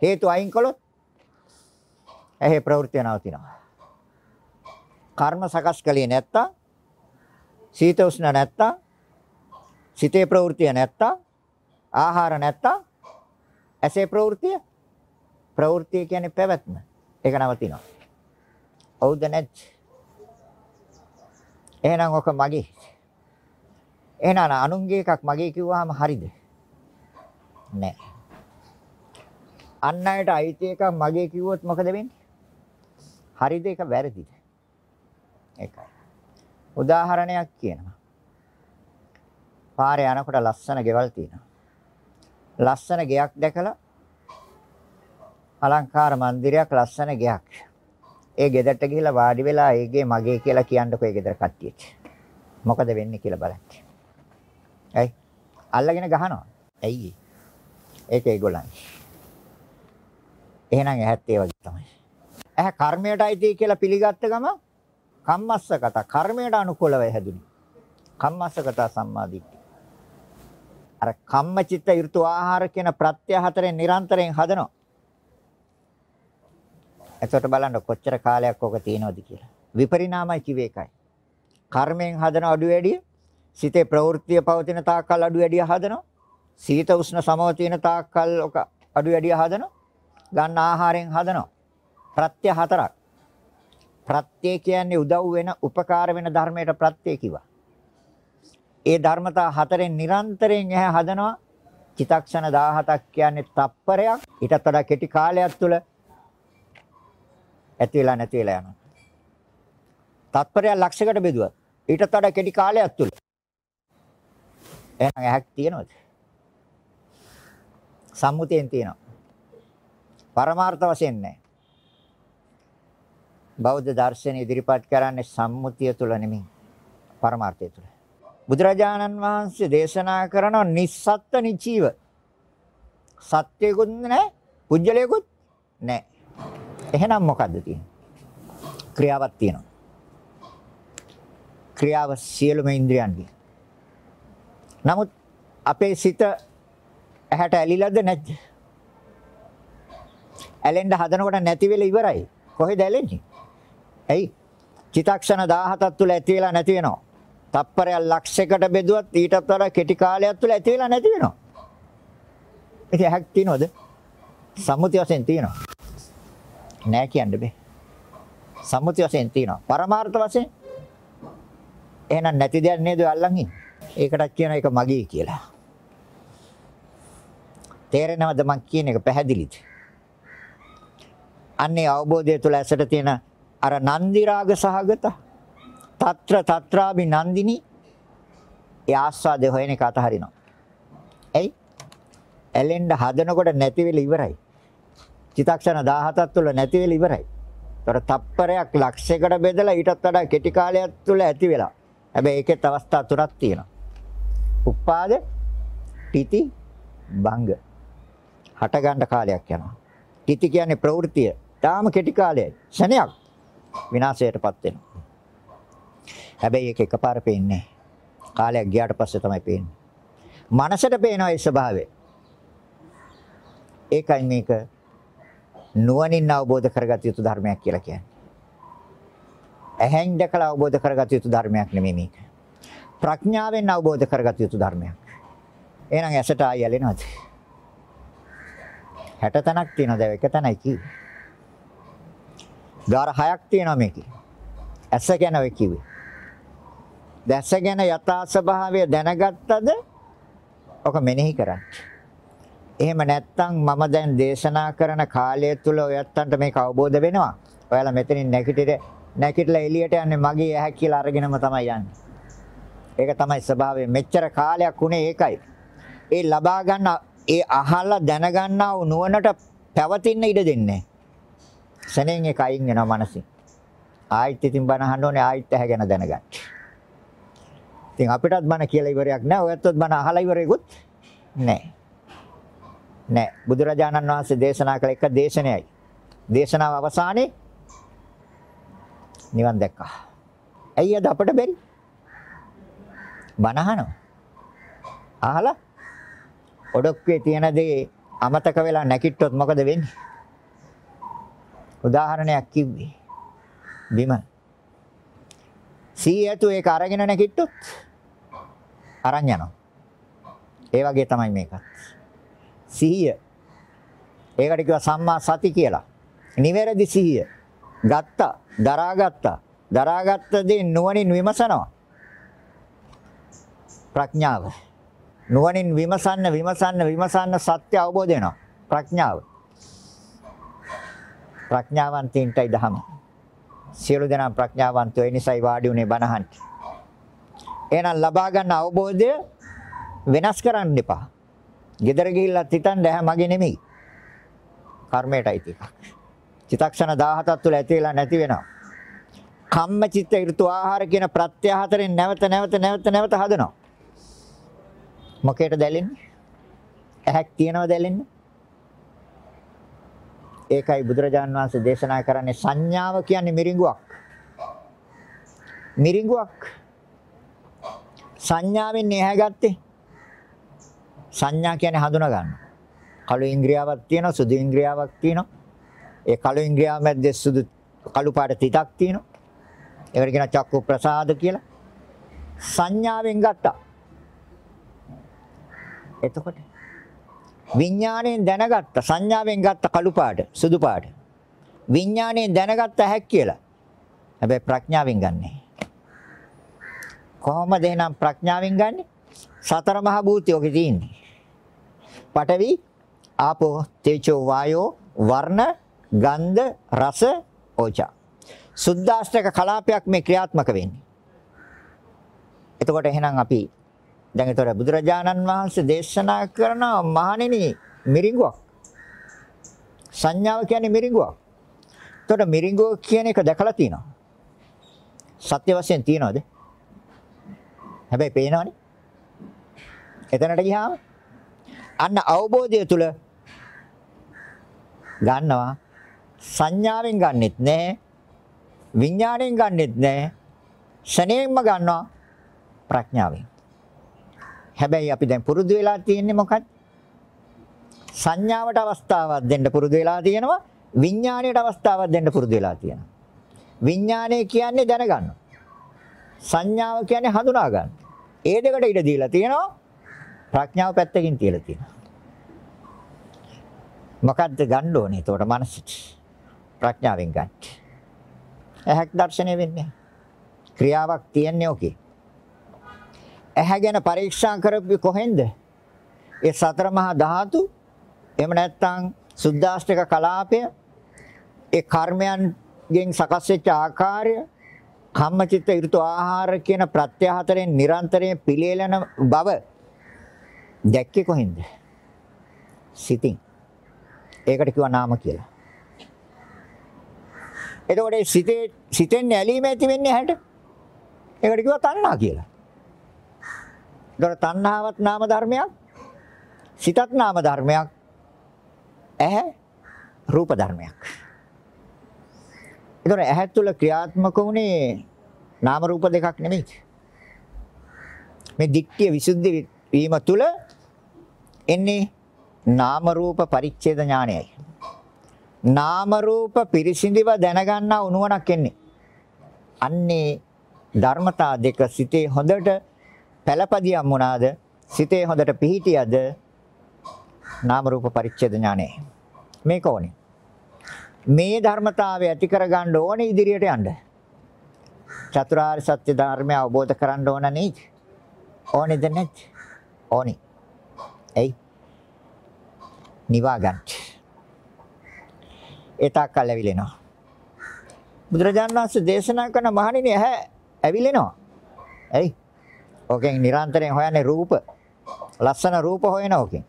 හේතු අයින් කළොත් ඇහි ප්‍රවෘත්ති නවතිනවා. කර්ම සකස් කළේ නැත්තම් සීත උෂ්ණ නැත්තම් සිතේ ප්‍රවෘත්තිය නැත්තම් ආහාර නැත්තම් ඇසේ ප්‍රවෘත්තිය ප්‍රවෘත්තිය කියන්නේ පැවැත්ම. ඒක නවතිනවා. හවුද නැත්? එහෙනම් ඔක මගේ. එහෙනම් අනුන්ගේ එකක් මගේ කිව්වහම හරිද? නෑ. අන් අයට අයිති එකක් මගේ කිව්වොත් මොකද වෙන්නේ? හරිද ඒක වැරදිද? ඒකයි. උදාහරණයක් කියනවා. පාරේ යනකොට ලස්සන ගෙවල් තියෙනවා. ලස්සන ගෙයක් දැකලා අලංකාර මන්දිරයක් ලස්සන ගෙයක්. ඒ ගෙදරට ගිහිල්ලා වාඩි වෙලා ඒගේ මගේ කියලා කියන්නකෝ ඒ ගෙදර කට්ටියට. මොකද වෙන්නේ කියලා බලන්න. ඇයි? අල්ලගෙන ගහනවා. ඇයි? ඒක ඒගොල්ලන්. එහෙනම් ඇහත් ඒ වගේ තමයි. ඇහ කර්මයට අයිති කියලා පිළිගත්ත ගම කම්මස්සගත කර්මයට අනුකූලව හැදුනි. කම්මස්සගත සම්මාදිට්ඨි. අර කම්මචිත්ත ඍතු ආහාර කියන ප්‍රත්‍ය හතරෙන් නිරන්තරයෙන් හදනවා. එතකොට බලන්න කොච්චර කාලයක් ඕක තියෙනවද කියලා. විපරිණාමයි කිව්වේ එකයි. කර්මයෙන් හදන අඩු වැඩි සිතේ ප්‍රවෘත්තිය පවතින තාක්කල් අඩු වැඩි හදනවා. සීත උෂ්ණ සමව තියෙන තාක්කල් ඔක අඩු වැඩි හදනවා. ගන්න ආහාරයෙන් හදනවා. ප්‍රත්‍ය හතරක්. ප්‍රත්‍ය කියන්නේ උදව් වෙන උපකාර වෙන ධර්මයට ප්‍රත්‍ය කිව්වා. ඒ ධර්මතා හතරෙන් නිරන්තරයෙන් එහැ හදනවා. චිතක්ෂණ 17ක් කියන්නේ තප්පරයක්. ඊටත් වඩා කෙටි කාලයක් තුල ඇති වෙලා නැති වෙලා යනවා. තත්පරයක් ලක්ෂයකට බෙදුවා. ඊටත් වඩා කෙටි කාලයක් තුල. එහෙනම් ඇහක් තියෙනවද? සම්මුතියෙන් තියෙනවා. පරමාර්ථ වශයෙන් නැහැ. බෞද්ධ දර්ශනය ඉදිරිපත් කරන්නේ සම්මුතිය තුල නෙමෙයි පරමාර්ථය තුල. බුදුරජාණන් වහන්සේ දේශනා කරන නිස්සත්ත්ව නිචීව සත්‍යයකුත් නැහැ, පුජ්‍යලයකුත් නැහැ. එහෙනම් මොකද්ද තියෙන්නේ? ක්‍රියාවක් තියෙනවා. ක්‍රියාව සියලුම ඉන්ද්‍රියන්ගේ. නමුත් අපේ සිත ඇහැට ඇලිලාද නැද්ද? ඇලෙන්න හදනකොට නැති වෙලා ඉවරයි. කොහෙද ඇලෙන්නේ? ඇයි? චිතක්ෂණ 17ක් තුල ඇති වෙලා නැති වෙනවා. තප්පරයක් ලක්ෂයකට බෙදුවත් ඊටත් වඩා කෙටි කාලයක් තුල ඇති වෙලා නැති වෙනවා. ඉතින් ඇහක් තියනවද? සම්මුති වශයෙන් තියෙනවා. නෑ කියන්න බෑ. සම්මුති වශයෙන් තියෙනවා. පරමාර්ථ වශයෙන් එහෙනම් නැති දෙයක් නේද අල්ලන් ඉන්නේ. ඒකටත් කියන එක මගේ කියලා. තේරෙනවද මං කියන එක පැහැදිලිද? අන්නේ අවබෝධය තුළ ඇසට තියෙන අර නන්දි රාග සහගත తත්‍ර తත්‍රාබි නන්දිනි ඒ ආස්වාදේ හොයන එක අතහරිනවා. එයි ඇලෙන්න හදනකොට නැති වෙලා ඉවරයි. චිතක්ෂණ 17ක් තුළ නැති වෙලා ඉවරයි. ඒතර තප්පරයක් ලක්ෂයකට බෙදලා ඊටත් වඩා කෙටි කාලයක් තුළ ඇති වෙලා. හැබැයි ඒකෙත් අවස්ථා තුනක් තියෙනවා. උපාද පිටි භංග. හට ගන්න කාලයක් යනවා. පිටි කියන්නේ ප්‍රවෘත්තිය. තාම කෙටි කාලයයි. ශනයක්. විනාශයටපත් වෙනවා. හැබැයි ඒක එකපාර පේන්නේ කාලයක් ගියාට පස්සේ තමයි පේන්නේ. මනසට පේනවා ඒ ස්වභාවය. ඒකයි මේක නුවණින් අවබෝධ කරගත යුතු ධර්මයක් කියලා කියන්නේ. ඇහෙන් දැකලා අවබෝධ කරගත යුතු ධර්මයක් නෙමෙයි මේක. ප්‍රඥාවෙන් අවබෝධ කරගත යුතු ධර්මයක්. එහෙනම් ඇසට ආය යැලෙනවද? 60 තැනක් තියෙනවද? එක තැනයි කිව්වේ. ද්වාර හයක් තියෙනවා මේකේ. ඇස ගැන ඔය කිව්වේ. දැස ගැන යථා ස්වභාවය දැනගත්තද? ඔක මෙනෙහි කරන්න. එහෙම නැත්නම් මම දැන් දේශනා කරන කාලය තුල ඔයත්තන්ට මේක අවබෝධ වෙනවා. ඔයාලා මෙතනින් නැගිටිට නැගිටලා එළියට යන්නේ මගේ ඇහැ කියලා අරගෙනම තමයි යන්නේ. ඒක තමයි ස්වභාවය. මෙච්චර කාලයක් උනේ ඒකයි. ඒ ලබා ගන්න ඒ අහලා දැනගන්නා වූ නුවණට පැවතින්න ඉඩ දෙන්නේ. සෙනෙන් ඒක අයින් වෙනවා මනසින්. ආයිත් ඉතින් බණ අහන්න ඕනේ ආයිත් ඇහැ ගැන දැනගන්න. ඉතින් අපිටත් බණ කියලා ඉවරයක් නැහැ. ඔයත්වත් බණ අහලා ඉවරෙකුත් නැහැ. නැහැ. බුදුරජාණන් වහන්සේ දේශනා කළ එක දේශනයයි. දේශනාව අවසානයේ නිවන් දැක්කා. ඇයි අද අපට බැරි? බණ අහනවා. අහලා ඔඩොක්කේ තියෙන දේ අමතක වෙලා නැකිට්ටොත් මොකද වෙන්නේ? උදාහරණයක් කිව්වේ. බිම. සීයතු ඒක අරගෙන නැකිට්ටොත් අරන් යනවා. ඒ වගේ තමයි මේකත්. සිහිය. ඒකට කියවා සම්මා සති කියලා. නිවැරදි සිහිය. ගත්තා, දරාගත්තා. දරාගත්ත දේ නුවණින් විමසනවා. ප්‍රඥාව. නුවණින් විමසන්න විමසන්න විමසන්න සත්‍ය අවබෝධ වෙනවා. ප්‍රඥාව. ප්‍රඥාවන්තින්ටයි දහම. සියලු දෙනා ප්‍රඥාවන්තයෝ ඒ නිසායි වාඩි උනේ බණහන්ට. එහෙනම් ලබා ගන්න අවබෝධය වෙනස් කරන්න එපා. gedara ගිහිල්ලත් හිතන්න ඇහැ මගේ නෙමෙයි. කර්මයටයි තික. චිතක්ෂණ 17ක් තුළ ඇති වෙලා නැති වෙනවා. කම්ම චිත්ත ඍතු ආහාර කියන ප්‍රත්‍ය හතරෙන් නැවත නැවත නැවත නැවත හදනවා. මොකේට දැලෙන්නේ? ඇහක් තියනවද දැලෙන්නේ? ඒකයි බුදුරජාන් වහන්සේ දේශනා කරන්නේ සංඥාව කියන්නේ මිරිඟුවක්. මිරිඟුවක්. සංඥාවෙන් එහැ ගත්තේ. සංඥා කියන්නේ හඳුනා ගන්න. කළු ඉන්ද්‍රියාවක් තියෙනවා, සුදු ඉන්ද්‍රියාවක් තියෙනවා. ඒ කළු ඉන්ද්‍රියාව මැද්දේ සුදු කළු පාට තිතක් තියෙනවා. ඒකට කියනවා චක්කු ප්‍රසාද කියලා. සංඥාවෙන් ගත්තා. එතකොට විඥාණයෙන් දැනගත්ත සංඥාවෙන් ගත්ත කළු පාට සුදු පාට. විඥාණයෙන් දැනගත්ත හැක් කියලා. හැබැයි ප්‍රඥාවෙන් ගන්නෙ. කොහොමද එහෙනම් ප්‍රඥාවෙන් ගන්නෙ? සතර මහා භූතය ඔකේ තියෙන්නේ. පඨවි ආපෝ තේජෝ වායෝ වර්ණ ගන්ධ රස ඕජා. සුද්දාෂ්ටක කලාපයක් මේ ක්‍රියාත්මක වෙන්නේ. එතකොට එහෙනම් අපි දැන් ඒතර බුදුරජාණන් වහන්සේ දේශනා කරන මහණෙනි මිරිඟුවක්. සංඥාව කියන්නේ මිරිඟුවක්. එතකොට මිරිඟුව කියන එක දැකලා තියෙනවා. සත්‍ය වශයෙන් තියනවද? හැබැයි පේනවනේ. එතනට ගියාම අන්න අවබෝධය තුල ගන්නවා සංඥාවෙන් ගන්නෙත් නෑ විඥාණයෙන් ගන්නෙත් නෑ ශනේම්ම ගන්නවා ප්‍රඥාවෙන් හැබැයි අපි දැන් පුරුදු වෙලා තියෙන්නේ මොකක්ද? සංඥාවට අවස්ථාවක් දෙන්න පුරුදු වෙලා තියෙනවා. විඥාණයට අවස්ථාවක් දෙන්න පුරුදු වෙලා තියෙනවා. විඥාණය කියන්නේ දැනගන්න. සංඥාව කියන්නේ හඳුනා ගන්න. ඒ දෙකට ඉඩ දීලා තියෙනවා. ප්‍රඥාව පැත්තකින් තියලා තියෙනවා. මොකද්ද ගන්න ඕනේ? එතකොට මනසට ප්‍රඥාවෙන් ගන්න. ඇහක් දර්ශනය වෙන්නේ. ක්‍රියාවක් තියන්නේ ඔකේ. ඇහැ ගැන පරීක්ෂා කරපු කොහෙන්ද? ඒ සතර මහා ධාතු එහෙම නැත්නම් සුද්දාෂ්ටක කලාපය ඒ කර්මයන්ගෙන් සකස් වෙච්ච ආකාරය කම්මචිත්ත ඍතු ආහාර කියන ප්‍රත්‍ය හතරෙන් නිරන්තරයෙන් පිළිලෙන බව දැක්කේ කොහෙන්ද? සිතින්. ඒකට කිව්වා නාම කියලා. එතකොට සිතේ සිතෙන් ඇලීම ඇති වෙන්නේ හැට. ඒකට කිව්වා තණ්හා කියලා. ඒතර තණ්හාවත් නාම ධර්මයක්. සිතත් නාම ධර්මයක්. ඇහැ රූප ධර්මයක්. ඒතර ඇහැ තුළ ක්‍රියාත්මක වුණේ නාම රූප දෙකක් නෙමෙයි. මේ දික්තිය විසුද්ධි වීම තුල එන්නේ නාම රූප පරිච්ඡේද ඥානයයි. නාම රූප පිරිසිඳිව දැනගන්නා උනුවණක් එන්නේ. අන්නේ ධර්මතා දෙක සිතේ හොඳට පළපදියම් මොනාද? සිතේ හොඳට පිහිටියද නාම රූප පරිච්ඡේද ඥානය. මේක ඕනේ. මේ ධර්මතාවය ඇති කරගන්න ඕනේ ඉදිරියට යන්න. චතුරාර්ය සත්‍ය ධර්මය අවබෝධ කරගන්න ඕන නේද? ඕනේද නැත්? ඕනේ. එයි. නිවා ගන්න. ඒ තාක්කල් ඇවිලෙනවා. බුදුරජාණන් වහන්සේ දේශනා කරන මහණෙනි ඇහැ ඇවිලෙනවා. ඇයි? ඕකෙන් නිරන්තරයෙන් හොයන්නේ රූප. ලස්සන රූප හොයන ඕකෙන්.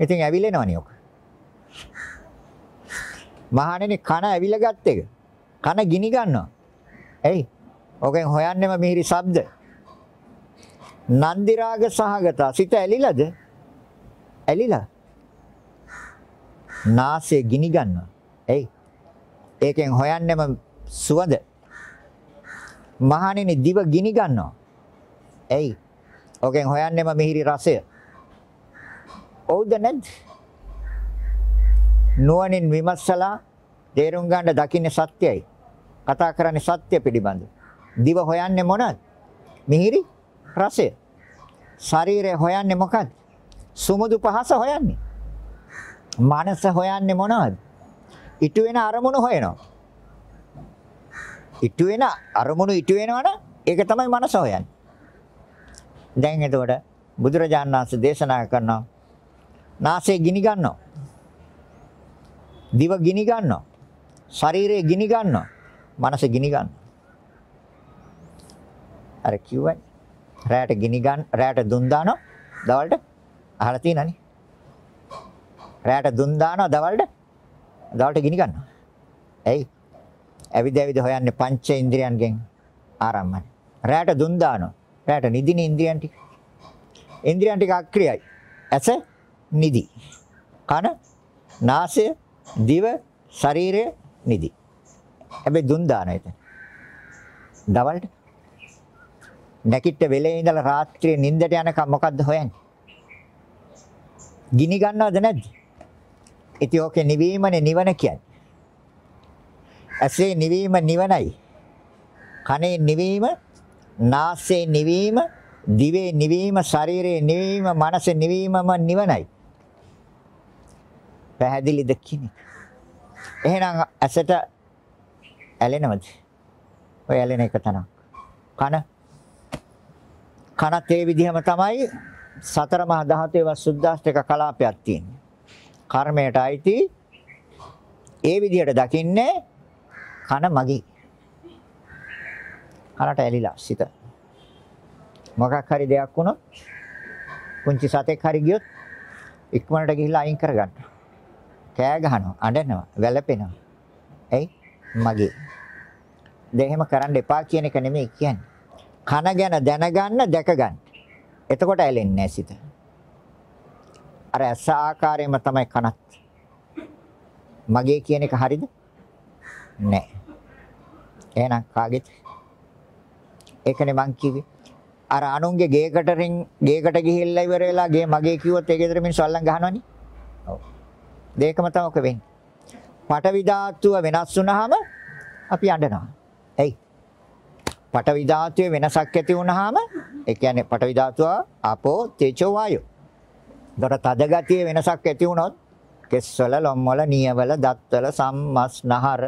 ඉතින් ඇවිලෙනවනේ ඔක. මහණෙනි කන ඇවිල ගත්ත එක. කන ගිනි ගන්නවා. ඇයි? ඕකෙන් හොයන්නෙම මිහිරි ශබ්ද. නන්දි රාග සහගත සිත ඇලිලාද? ඇලිලා. නාසය ගිනි ගන්නවා. ඇයි? ඒකෙන් හොයන්නෙම සුවඳ. මහණෙනි දිව ගිනි ගන්නවා. ඇයි? ඕකෙන් හොයන්නෙම මිහිරි රසය. ඔව්ද නැද්ද? නුවණින් විමසලා තේරුම් ගන්න දකින්නේ සත්‍යයි. කතා කරන්නේ සත්‍ය පිළිබඳ. දිව හොයන්නේ මොනවද? මිහිරි රසය. ශරීරය හොයන්නේ මොකක්ද? සුමුදු පහස හොයන්නේ. මනස හොයන්නේ මොනවද? ඉටු වෙන අරමුණු හොයනවා. ඉටු වෙන අරමුණු ඉටු වෙනවනම් ඒක තමයි මනස හොයන්නේ. දැන් එතකොට බුදුරජාණන් වහන්සේ දේශනා කරනවා නාසය ගිනි ගන්නවා. දිව ගිනි ගන්නවා. ශරීරය ගිනි ගන්නවා. මනස ගිනි ගන්නවා. අර කිව්වනේ රැයට ගිනි ගන්න රැයට දුන් දානවා දවල්ට අහලා තියෙනනේ. රැයට දුන් දානවා දවල්ට දවල්ට ගිනි ගන්නවා. ඇයි? ඇවිද ඇවිද හොයන්නේ පංච ඉන්ද්‍රියන්ගෙන් ආරම්භයි. රැයට දුන් දානවා. රැයට නිදින ඉන්ද්‍රියන් ටික. ඉන්ද්‍රියන් ටික අක්‍රියයි. ඇස නිදි. කන, නාසය, දිව, ශරීරය නිදි. හැබැයි දුන් දාන එතන. දවල්ට නැකිට වෙලේ ඉඳලා රාත්‍රියේ නිින්දට යනකම් මොකද්ද හොයන්නේ? ගිනි ගන්නවද නැද්ද? ඉතින් ඕකේ නිවීමනේ නිවන කියන්නේ. ඇසේ නිවීම නිවනයි. කනේ නිවීම, නාසයේ නිවීම, දිවේ නිවීම, ශරීරයේ නිවීම, මනසේ නිවීමම නිවනයි. පැහැදිලිද කියන්නේ? එහෙනම් ඇසට ඇලෙනවද? ඔය ඇලෙන එක තමයි. කන කනත් ඒ විදිහම තමයි සතර මහා ධාතුවේ වසුද්ධාෂ්ටක කලාපයක් තියෙන්නේ. කර්මයට අයිති ඒ විදිහට දකින්නේ කන මගී. කනට ඇලිලා සිත. මොකක් හරි දෙයක් වුණොත් පුංචි සතෙක් හරි ගියොත් ඉක්මනට ගිහිල්ලා අයින් කරගන්න. කෑ ගහනවා, අඬනවා, වැළපෙනවා. එයි මගේ. දැන් එහෙම කරන්න එපා කියන එක නෙමෙයි කියන්නේ. කන ගැන දැනගන්න, දැක ගන්න. එතකොට ඇලෙන්නේ නැහැ සිත. අර ඇස ආකාරයෙන්ම තමයි කනත්. මගේ කියන එක හරිද? නෑ. එහෙනම් කාගෙද? ඒකනේ මං කිව්වේ. අර අනුන්ගේ ගේකට රින් ගේකට ගිහිල්ලා ඉවර වෙලා ගේ මගේ කිව්වොත් ඒ ගෙදර මිනිස්සු අල්ලන් ගහනවනේ. ඔව්. දෙකම තමයි ඔක වෙන්නේ. පටවි ධාතුව වෙනස් වුනහම අපි අඬනවා. එයි. පටවි ධාතුවේ වෙනසක් ඇති වුනහම ඒ කියන්නේ පටවි ධාතුව ආපෝ තේජෝ වායෝ. දොර තද ගතිය වෙනසක් ඇති වුනොත් කෙස්වල ලොම්වල නියවල දත්වල සම්මස් නහර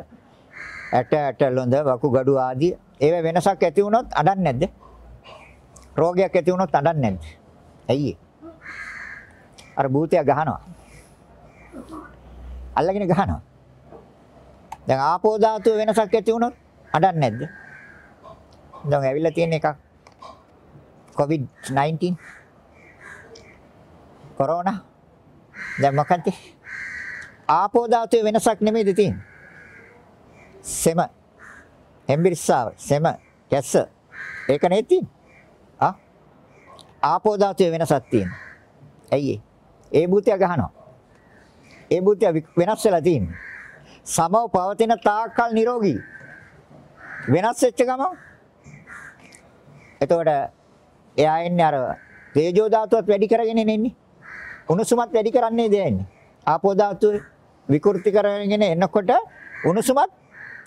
ඇට ඇට ලොඳ වකුගඩු ආදී ඒව වෙනසක් ඇති වුනොත් අඬන්නේ නැද්ද? රෝගයක් ඇති වුනොත් අඬන්නේ නැද්ද? ඇයි අර භූතය ගහනවා. අල්ලගෙන ගහනවා. දැන් ආපෝ ධාතුව වෙනසක් ඇති වුණොත් අඬන්නේ නැද්ද? දැන් ඇවිල්ලා තියෙන එකක් COVID 19 කොරෝනා දැන් මොකක්ද? ආපෝ ධාතුවේ වෙනසක් නෙමෙයිද තියෙන්නේ? සෙම හෙම්බිරිස්සාව සෙම කැස්ස ඒක නේ තියෙන්නේ. ආ ආපෝ ධාතුවේ වෙනසක් තියෙනවා. ඇයි ඒ භූතය ගහනවා. ඒ භූතය වෙනස් වෙලා තියෙන්නේ. සමව පවතින තාක්කල් නිරෝගී. වෙනස් වෙච්ච ගම එතකොට එයා එන්නේ අර තේජෝ ධාතුවත් වැඩි කරගෙන එන්නේ. උණුසුමත් වැඩි කරන්නේ දෙන්නේ. ආපෝ ධාතුව විකෘති කරගෙන එනකොට උණුසුමත්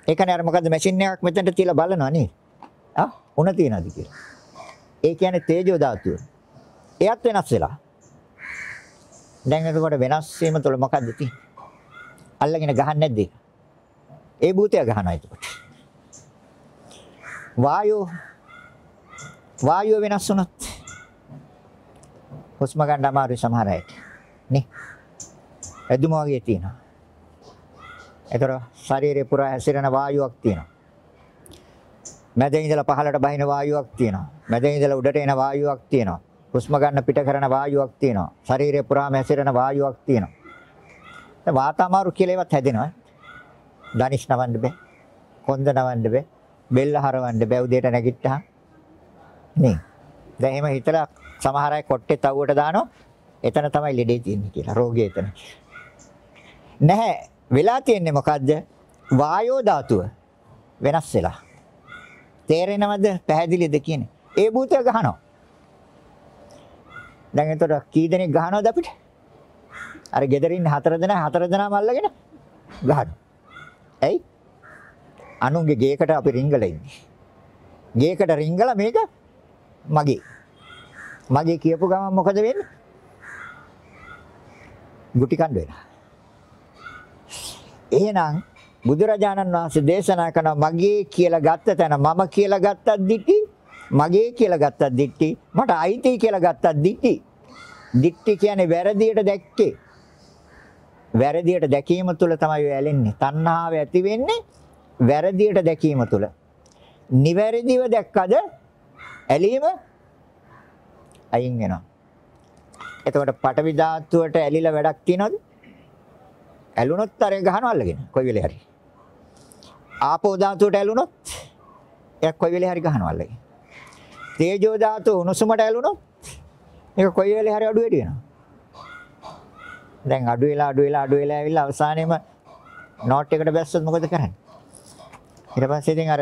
ඒ කියන්නේ අර මොකද්ද මැෂින් එකක් මෙතනට තියලා බලනවා නේද? ආ උණ තියනවාද කියලා. ඒ කියන්නේ තේජෝ ධාතුව. එයත් වෙනස් වෙලා. දැන් එතකොට වෙනස් වීම තුළ මොකද්ද තියෙන්නේ? අල්ලගෙන ගහන්නේ නැද්ද? ඒ භූතය ගහනවා එතකොට. වායෝ වායුව වෙනස් වුණොත් හුස්ම ගන්න අමාරුයි සමහර අයට. නේ? එදුම වගේ තියෙනවා. ඒතර ශරීරේ පුරා හැසිරෙන වායුවක් තියෙනවා. මැදින් ඉඳලා පහළට බහින වායුවක් තියෙනවා. මැදින් ඉඳලා උඩට එන වායුවක් තියෙනවා. හුස්ම ගන්න පිට කරන වායුවක් තියෙනවා. ශරීරේ පුරාම හැසිරෙන වායුවක් තියෙනවා. දැන් වාතාමාරු කියලා ඒවත් හැදෙනවා. දනිෂ් නවන්න බෑ. කොන්ද නවන්න බෑ. බෙල්ල හරවන්න බෑ උදේට නැගිට්ටහම. නේ. දැන් එහෙම හිතලා සමහර අය කොට්ටේ තව්වට දානවා. එතන තමයි ලෙඩේ තියෙන්නේ කියලා. රෝගය එතන. නැහැ. වෙලා තියෙන්නේ මොකද්ද? වායෝ ධාතුව වෙනස් වෙලා. තේරෙනවද? පැහැදිලිද කියන්නේ? ඒ භූතය ගහනවා. දැන් එතකොට කී දෙනෙක් ගහනවද අපිට? අර ගෙදර ඉන්න හතර දෙනා හතර දෙනාම අල්ලගෙන ගහනවා. ඇයි? අනුන්ගේ ගේකට අපි රිංගලා ඉන්නේ. ගේකට රිංගලා මේක මගේ. මගේ කියපු ගමන් මොකද වෙන්නේ? ගුටි කණ්ඩ වෙනවා. එහෙනම් බුදුරජාණන් වහන්සේ දේශනා කරන මගේ කියලා ගත්ත තැන මම කියලා ගත්තත් දිටි මගේ කියලා ගත්තත් දිටි මට අයිති කියලා ගත්තත් දිටි දිටි කියන්නේ වැරදියට දැක්කේ. වැරදියට දැකීම තුළ තමයි ඔය ඇලෙන්නේ. තණ්හාව ඇති වෙන්නේ වැරදියට දැකීම තුළ. නිවැරදිව දැක්කද ඇලීම? අයින් වෙනවා. එතකොට පටවි ධාතුවට ඇලිලා වැඩක් තියනවද? ඇලුනොත් අර ගහනවා අල්ලගෙන කොයි වෙලේ හරි ආපෝ ධාතුවට ඇලුනොත් එයා කොයි වෙලේ හරි ගහනවා අල්ලගෙන තේජෝ ධාතුව උණුසුමට ඇලුනොත් ඒක කොයි වෙලේ හරි අඩු වෙඩි වෙනවා දැන් අඩු වෙලා අඩු වෙලා අඩු වෙලා ඇවිල්ලා අවසානයේම නෝට් එකට බැස්සොත් මොකද කරන්නේ? ඊට පස්සේ ඉතින් අර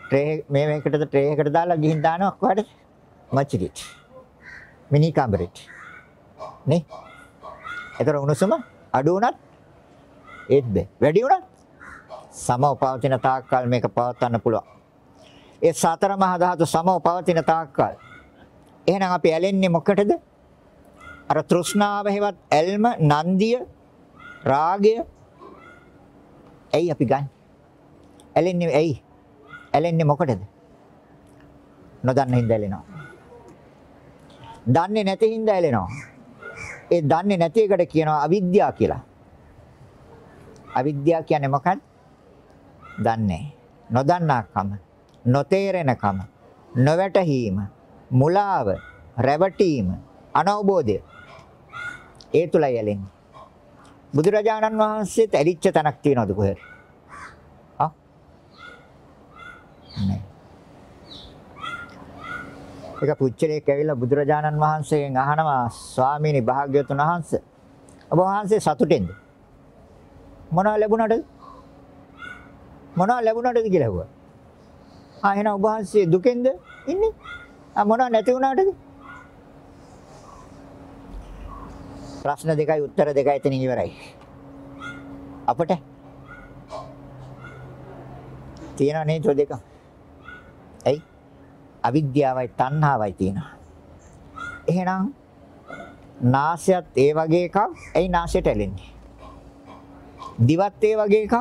ට්‍රේ මේ මේකටද ට්‍රේ එකට දාලා ගිහින් දානවා කොහටද? මච්චිරිට. මිනි කාමරෙට. නේ? ඒතර උණුසුම අඩු වුණත් ඒත් බෑ. වැඩි වුණත් සමව පවතින තාක්කල් මේක පවත්වන්න පුළුවන්. ඒ සතර මහා ධාතු සමව පවතින තාක්කල්. එහෙනම් අපි ඇලෙන්නේ මොකටද? අර තෘෂ්ණාව හේවත් ඇල්ම නන්දිය රාගය. ඇයි අපි ගන්න? ඇලෙන්නේ ඇයි? ඇලෙන්නේ මොකටද? නොදන්න හින්දා ඇලෙනවා. දන්නේ නැති හින්දා ඇලෙනවා. ඒ දන්නේ නැති එකට කියනවා අවිද්‍යාව කියලා අවිද්‍යාව කියන්නේ මොකක්ද දන්නේ නොදන්නාකම නොතේරෙනකම නොවැටහීම මුලාව රැවටීම අනවබෝධය ඒ තුලයි ඇලෙන්නේ. බුදුරජාණන් වහන්සේත් ඇලිච්ච තැනක් තියනවද කොහෙද? ආ? නෑ. ඒක පුච්චලෙක් ඇවිල්ලා බුදුරජාණන් වහන්සේගෙන් අහනවා ස්වාමීනි භාග්‍යවතුන් වහන්සේ ඔබ වහන්සේ සතුටෙන්ද? මොනව ලැබුණාද? මොනව ලැබුණාද කියලා ඇහුවා. ආ එහෙනම් ඔබ වහන්සේ දුකෙන්ද ඉන්නේ? ආ මොනව නැති වුණාටද? ප්‍රශ්න දෙකයි උත්තර දෙකයි එතනින් ඉවරයි. අපට තියෙන නේද දෙක? ඇයි? අවිද්‍යාවයි තණ්හාවයි තියෙනවා. එහෙනම් නාසයත් ඒ වගේ එකක්. ඇයි නාසයට ඇලෙන්නේ? දිවත් ඒ වගේ එකක්.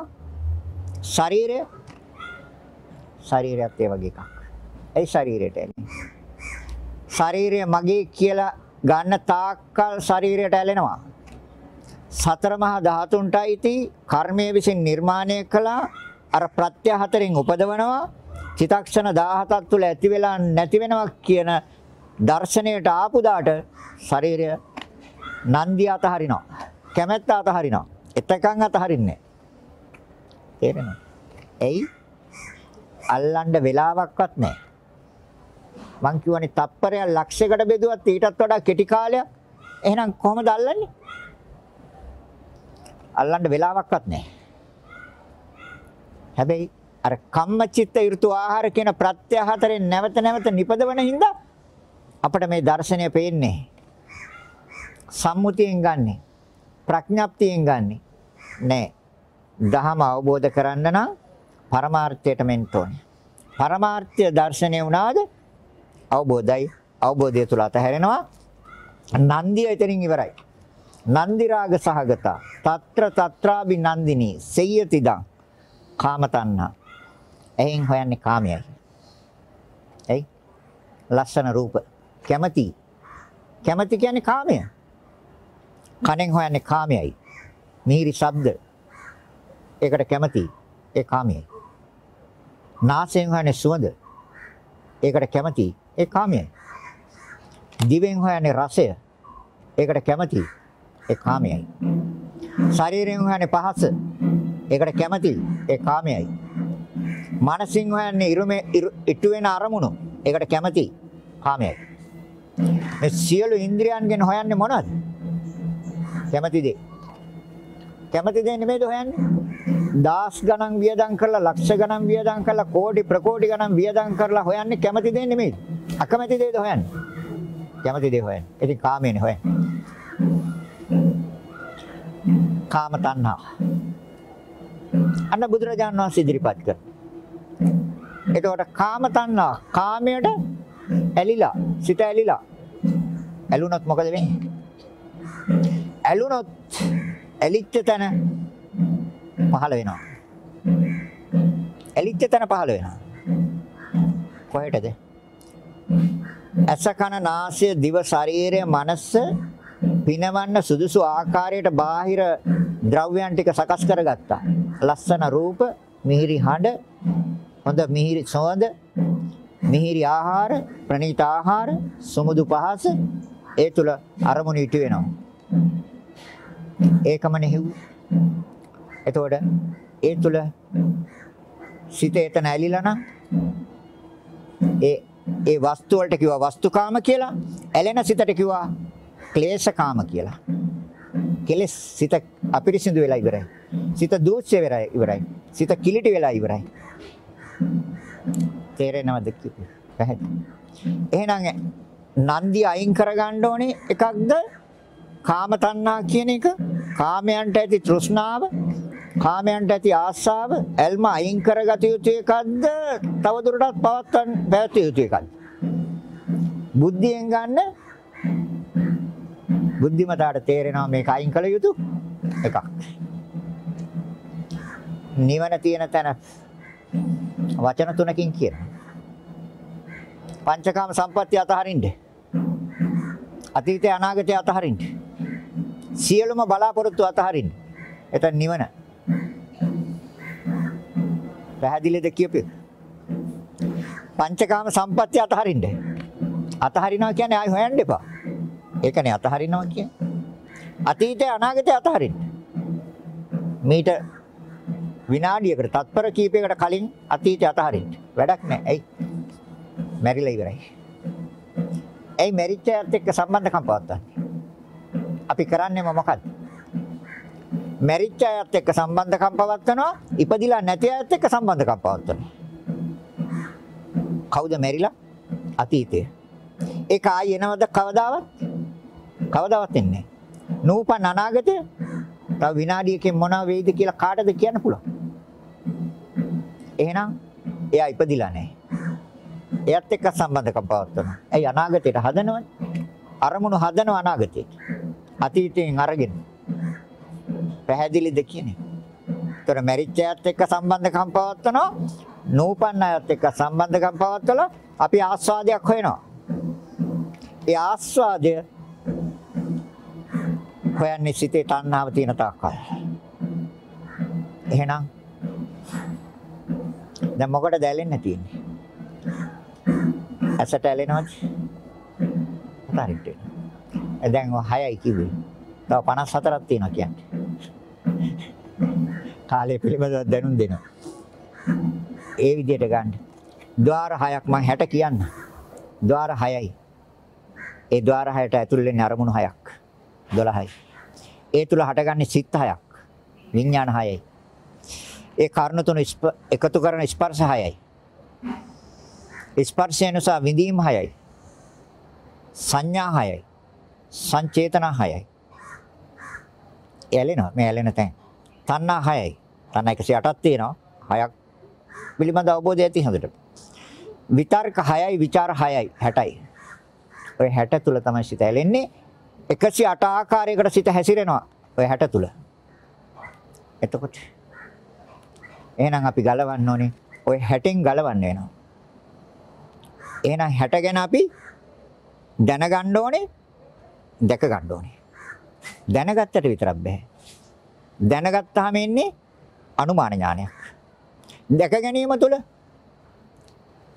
ශරීරය ශරීරයත් ඒ වගේ එකක්. ඇයි ශරීරයට ඇලෙන්නේ? ශරීරය මගේ කියලා ගන්න තාක්කල් ශරීරයට ඇලෙනවා. සතර මහා ධාතුන්ටයි කර්මයේ විසින් නිර්මාණය කළා අර ප්‍රත්‍ය හතරෙන් උපදවනවා චිතක්ෂණ 17ක් තුල ඇති වෙලා නැති වෙනවා කියන දර්ශනයට ආපු දාට ශරීරය නන්දිය අතහරිනවා කැමැත්ත අතහරිනවා එතකන් අතහරින්නේ තේරෙනවද එයි අල්ලන්න වෙලාවක්වත් නැහැ මං කියවනේ තප්පරයක් ලක්ෂයකට බෙදුවත් ඊටත් වඩා කෙටි කාලයක්. එහෙනම් කොහොමද අල්ලන්නේ? අල්ලන්න වෙලාවක්වත් නැහැ. හැබැයි අර කම්මචිත්ත ඍතු ආහාර කියන ප්‍රත්‍ය හතරෙන් නැවත නැවත නිපදවන හින්දා අපිට මේ දර්ශනය පේන්නේ. සම්මුතියෙන් ගන්නෙ. ප්‍රඥප්තියෙන් ගන්නෙ. නෑ. දහම අවබෝධ කරන්න නම් පරමාර්ථයට මෙන්න ඕනේ. පරමාර්ථය දර්ශනය වුණාද අවබෝධයි. අවබෝධය තුල අතහැරෙනවා. නන්දිය එතනින් ඉවරයි. නන්දි රාග සහගත తත්‍ර తත්‍රාබි නන්දිනී සෙය්‍යතිදං කාම තණ්හා එහෙන් හොයන්නේ කාමයයි එයි? ලස්සන රූප. කැමැති. කැමැති කියන්නේ කාමය. කනෙන් හොයන්නේ කාමයයි. මිහිරි ශබ්ද. ඒකට කැමැති. ඒ කාමයයි. නාසයෙන් හොයන්නේ සුවඳ. ඒකට කැමැති. ඒ කාමයයි. දිවෙන් හොයන්නේ රසය. ඒකට කැමැති. ඒ කාමයයි. ශරීරයෙන් හොයන්නේ පහස. ඒකට කැමති. ඒ කාමයයි. මනසින් හොයන්නේ ඉරුමේ ඉටු වෙන අරමුණු. ඒකට කැමති කාමයයි. මේ සියලු ඉන්ද්‍රියන්ගෙන් හොයන්නේ මොනවද? කැමති දේ. කැමති දේ නෙමෙයිද හොයන්නේ? දාස් ගණන් වියදම් කරලා ලක්ෂ ගණන් වියදම් කරලා කෝටි ප්‍රකෝටි ගණන් වියදම් කරලා හොයන්නේ කැමති දේ නෙමෙයි. අකමැති දේද හොයන්නේ? කැමති දේ හොයන්නේ. ඉතින් කාමයනේ හොයන්නේ. කාම තණ්හා. අන්න බුදුරජාණන් වහන්සේ ඉදිරිපත් කර. එතකොට කාම තණ්හා කාමයට ඇලිලා සිත ඇලිලා ඇලුනොත් මොකද වෙන්නේ? ඇලුනොත් ඇලිච්ච තැන පහළ වෙනවා. ඇලිච්ච තැන පහළ වෙනවා. කොහෙටද? ඇස කන නාසය දිව ශරීරය මනස පිනවන්න සුදුසු ආකාරයට බාහිර ද්‍රව්‍යයන් ටික සකස් කරගත්තා. ලස්සන රූප, මිහිරි හඬ, හොඳ මිහිරි සුවඳ, මිහිරි ආහාර, ප්‍රණීත ආහාර, සුමුදු පහස ඒ තුල අරමුණු ඉටු වෙනවා. ඒකම නෙහිව්. එතකොට ඒ තුල සිත එතන ඇලිලා නම් ඒ ඒ වස්තු වලට කිව්වා වස්තුකාම කියලා ඇලෙන සිතට කිව්වා ක්ලේශකාම කියලා. කෙලස් සිත අපිරිසිදු වෙලා ඉවරයි. සිත දූෂ්‍ය වෙලා ඉවරයි. සිත කිලිටි වෙලා ඉවරයි. තේරෙනවද කිව්වේ? පැහැදිලි. එහෙනම් නන්දි අයින් කරගන්න ඕනේ එකක්ද? කාම තණ්හා කියන එක, කාමයන්ට ඇති තෘෂ්ණාව, කාමයන්ට ඇති ආශාව, ඇල්ම අයින් කරගත යුතු එකක්ද? තවදුරටත් පවත්වන්න පැවතිය යුතු එකක්ද? බුද්ධියෙන් ගන්න බුද්ධිමතාට තේරෙනවා මේක අයින් කළ යුතු එකක්. නිවන තියෙන තැන වචන තුනකින් කියනවා. පංචකාම සම්පත්තිය අතහරින්න. අතීතය අනාගතය අතහරින්න. සියලුම බලාපොරොත්තු අතහරින්න. එතන නිවන. පැහැදිලිද කියපේ? පංචකාම සම්පත්තිය අතහරින්න. අතහරිනවා කියන්නේ ආයි හොයන්න එපා. ඒකනේ අතහරිනවා කියන්නේ. අතීතය අනාගතය අතහරින්න. මීට විනාඩියකට තත්පර කීපයකට කලින් අතීතය අතහරින්න. වැඩක් නැහැ. ඇයි? මැරිලා ඉවරයි. ඇයි මැරිච්ච අයත් එක්ක සම්බන්ධකම් පවත්වන්නේ? අපි කරන්නේ මොකක්ද? මැරිච්ච අයත් එක්ක සම්බන්ධකම් පවත්වනවා, ඉපදිලා නැති අයත් එක්ක සම්බන්ධකම් පවත්වනවා. කවුද මැරිලා? අතීතය. ඒක ආයි එනවද කවදාවත්? කවදාවත් එන්නේ නැහැ. නූපන් අනාගතය තව විනාඩියකින් මොනවා වෙයිද කියලා කාටද කියන්න පුළුවන්. එහෙනම් එයා ඉපදිලා නැහැ. එයත් එක්ක සම්බන්ධකම් පවත්වනවා. ඇයි අනාගතයට හදනවනේ? අරමුණු හදනව අනාගතයට. අතීතයෙන් අරගෙන. පැහැදිලිද කියන්නේ? ତොර මැරිච්ච අයත් එක්ක සම්බන්ධකම් පවත්වනවා. නූපන් අයත් එක්ක සම්බන්ධකම් පවත්වලා අපි ආස්වාදයක් හොයනවා. ඒ ආස්වාදය හොයන්නේ සිතේ තණ්හාව තියෙන තාක්කල්. එහෙනම් දැන් මොකටද ඇලෙන්න තියෙන්නේ? ඇසට ඇලෙනවද? හරියට. දැන් ඔය 6යි කිව්වේ. තව 54ක් තියෙනවා කියන්නේ. කාලය පිළිබඳව දැනුම් දෙනවා. ඒ විදිහට ගන්න. ద్వාර 6ක් මම 60 කියන්න. ద్వාර 6යි. ඒ ద్వාර 6ට ඇතුල් වෙන්නේ අරමුණු 6ක්. 12යි. ඒ තුල හටගන්නේ සිත් 6ක්. විඥාන 6යි. ඒ කාරණ තුන එකතු කරන ස්පර්ශ හයයි. ස්පර්ශය නිසා විඳීම් හයයි. සංඥා හයයි. සංචේතනා හයයි. ඇලෙනවා මේ ඇලෙන තැන්. තණ්හා හයයි. තණ්හා 108ක් තියෙනවා. හයක් පිළිබඳ අවබෝධය ඇති හොඳට. විතර්ක 6යි විචාර 6යි 60යි. ඔය 60 තුල තමයි සිත ඇලෙන්නේ. 108 ආකාරයකට සිත හැසිරෙනවා. ඔය 60 තුල. එතකොට එහෙනම් අපි ගලවන්න ඕනේ. ඔය 60න් ගලවන්න වෙනවා. එහෙනම් 60 ගැන අපි දැනගන්න ඕනේ. දැක ගන්න ඕනේ. දැනගත්තට විතරක් බෑ. දැනගත්තාම එන්නේ අනුමාන ඥානයක්. දැක ගැනීම තුළ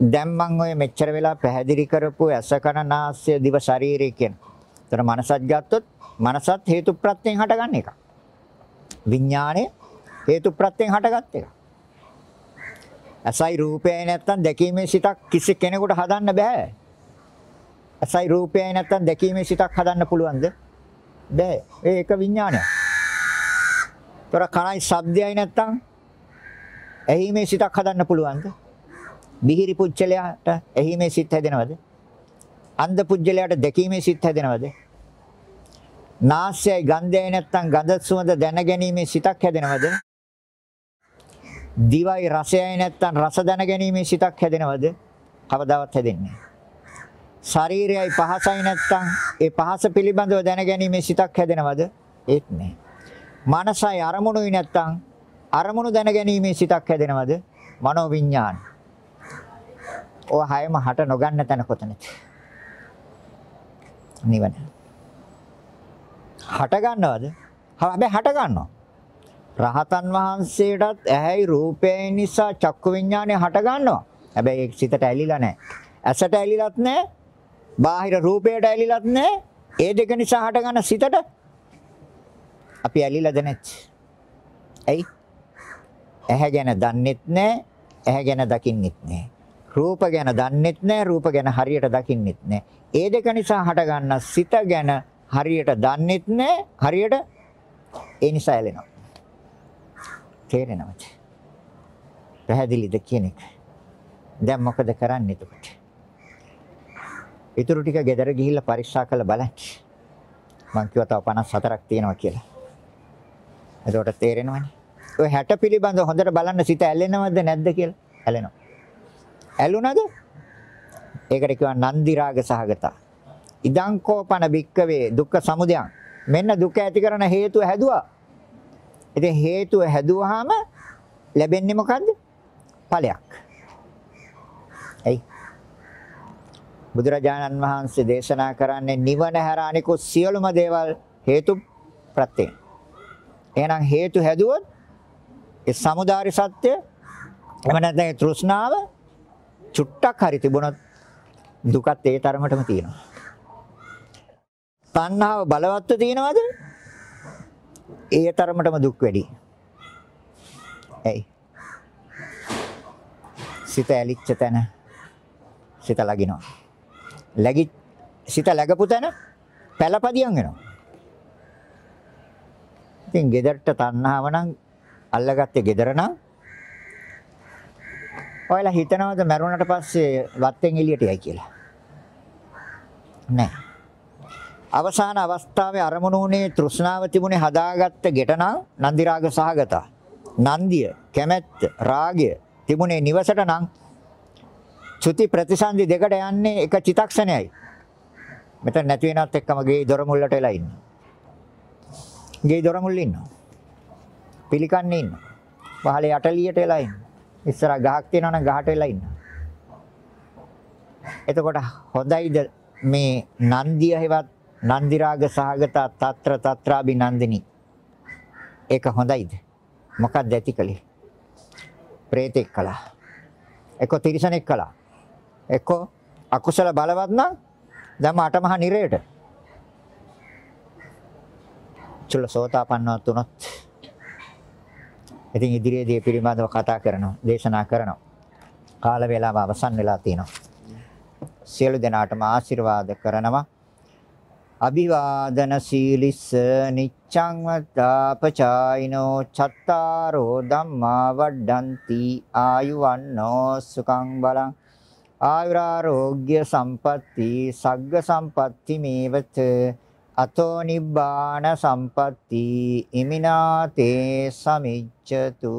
දැන් මම ඔය මෙච්චර වෙලා පැහැදිලි කරපු ඇස කන නාසය දිව ශරීරය කියන. ඒතර මනසත් ගත්තොත් මනසත් හේතු ප්‍රත්‍යයෙන් හටගන්න එක. විඥාණය හේතු ප්‍රත්‍යයෙන් හටගත් එක. ඇසයි රූපයයි නැත්තම් දැකීමේ සිතක් කිසි කෙනෙකුට හදන්න බෑ. ඇසයි රූපයයි නැත්තම් දැකීමේ සිතක් හදන්න පුළුවන්ද? බෑ. ඒක විඥානයක්. ତොර කනයි ශබ්දයයි නැත්තම් ඇහිමේ සිතක් හදන්න පුළුවන්ද? බිහිරි පුච්චලයට ඇහිමේ සිත් හැදෙනවද? අන්ධ පුජ්‍යලයට දැකීමේ සිත් හැදෙනවද? නාසයයි ගන්ධයයි නැත්තම් ගඳ සුවඳ දැනගැනීමේ සිතක් හැදෙනවද? දිවයි රසයයි නැත්තම් රස දැනගැනීමේ සිතක් හැදෙනවද? කවදාවත් හැදෙන්නේ නැහැ. ශරීරයයි පහසයි නැත්තම් ඒ පහස පිළිබඳව දැනගැනීමේ සිතක් හැදෙනවද? ඒත් නැහැ. මනසයි අරමුණුයි නැත්තම් අරමුණු දැනගැනීමේ සිතක් හැදෙනවද? මනෝ විඥාන. ඔය හැම හට නොගන්න තැන කොතනද? නිවන. හට ගන්නවද? හැබැයි හට ගන්නවා. රහතන් වහන්සේටත් ඇහැයි රූපයයි නිසා චක්කු විඥානය හට ගන්නවා. හැබැයි ඒක සිතට ඇලිලා නැහැ. ඇසට ඇලිලත් නැහැ. බාහිර රූපයට ඇලිලත් නැහැ. ඒ දෙක නිසා හටගන්න සිතට අපි ඇලිලාද නැත්? ඇයි? ඇහැ ගැන දන්නෙත් නැහැ. ඇහැ ගැන දකින්නෙත් නැහැ. රූප ගැන දන්නෙත් නැහැ. රූප ගැන හරියට දකින්නෙත් නැහැ. ඒ දෙක නිසා හටගන්න සිත ගැන හරියට දන්නෙත් නැහැ. හරියට ඒ නිසා ඇලෙනවා. තේරෙනවද? පැහැදිලිද කියන එක? දැන් මොකද කරන්නේ එතකොට? ඊටු ටික ගෙදර ගිහිල්ලා පරීක්ෂා කරලා බලන්න. මං කිව්වා තව 54ක් තියෙනවා කියලා. එතකොට තේරෙනවනේ. ඔය 60 පිළිබඳව හොඳට බලන්න සිත ඇලෙනවද නැද්ද කියලා. ඇලෙනවා. ඇලුනද? ඒකට කියනවා නන්දි රාග සහගත. ඉදං කෝපන බික්කවේ දුක්ඛ සමුදයං. මෙන්න දුක ඇති කරන හේතුව හැදුවා. ඉතින් හේතුව හැදුවාම ලැබෙන්නේ මොකද්ද? ඵලයක්. එයි බුදුරජාණන් වහන්සේ දේශනා කරන්නේ නිවන හැර අනිකුත් සියලුම දේවල් හේතු ප්‍රත්‍යයෙන්. එහෙනම් හේතු හැදුවොත් ඒ samudāri සත්‍ය එම නැත්නම් තෘෂ්ණාව චුට්ටක් හරි තිබුණොත් දුකත් ඒ තරමටම තියෙනවා. තණ්හාව බලවත්ව තියෙනවද? ඒ තරමටම දුක් වැඩි. ඇයි? සිත ඇලිච්ච තැන සිත ලගිනවා. läගි සිත läගපු තැන පළපදියම් වෙනවා. ඉතින් gedarට තණ්හාව නම් අල්ලගත්තේ gedara නම් ඔයාලා හිතනවද මරුණට පස්සේ වත්තෙන් එළියට යයි කියලා? නෑ. අවසාන අවස්ථාවේ අරමුණු උනේ තෘෂ්ණාව තිබුණේ හදාගත්ත ගෙට නම් නන්දි රාග සහගත. නන්දිය, කැමැත්ත, රාගය තිබුණේ නිවසට නම් චුති ප්‍රතිසන්දි දෙකට යන්නේ එක චිතක්ෂණයයි. මෙතන නැති වෙනවත් එක්කම ගේ දොර මුල්ලට එලා ඉන්නවා. ගේ දොර මුල්ලේ ඉන්නවා. පිළිකන්නේ ඉන්නවා. පහලේ යටලියට එලා ඉන්නවා. ඉස්සර ගහක් තියෙනවා නම් ගහට එලා ඉන්නවා. එතකොට හොඳයිද මේ නන්දිය හේවත් නන්දි රාග සහගත తත්‍ර తත්‍රාබි නන්දිනි. ඒක හොඳයිද? මොකක්ද ඇති කලේ? ප්‍රේතෙක් කළා. එක්ක තිරිසනෙක් කළා. එක්ක අකුසල බලවත් නම් දැන් අටමහා නිරේට. චුල්ලසෝතාපන්නවත් උනොත් ඉතින් ඉදිරියේදී පිළිබඳව කතා කරනවා, දේශනා කරනවා. කාල වේලාව අවසන් වෙලා තියෙනවා. සියලු දෙනාටම ආශිර්වාද කරනවා. අභිවාදන සීලිස්ස නිච්ඡං වත්තාපචායිනෝ චත්තාරෝ ධම්මා වඩ්ඩಂತಿ ආයුවන්නෝ සුඛං බලං ආයුරාෝග්‍ය සම්පatti සග්ග සම්පatti මේවත අතෝ නිබ්බාන සම්පatti ඉමිනාතේ සමිච්ඡතු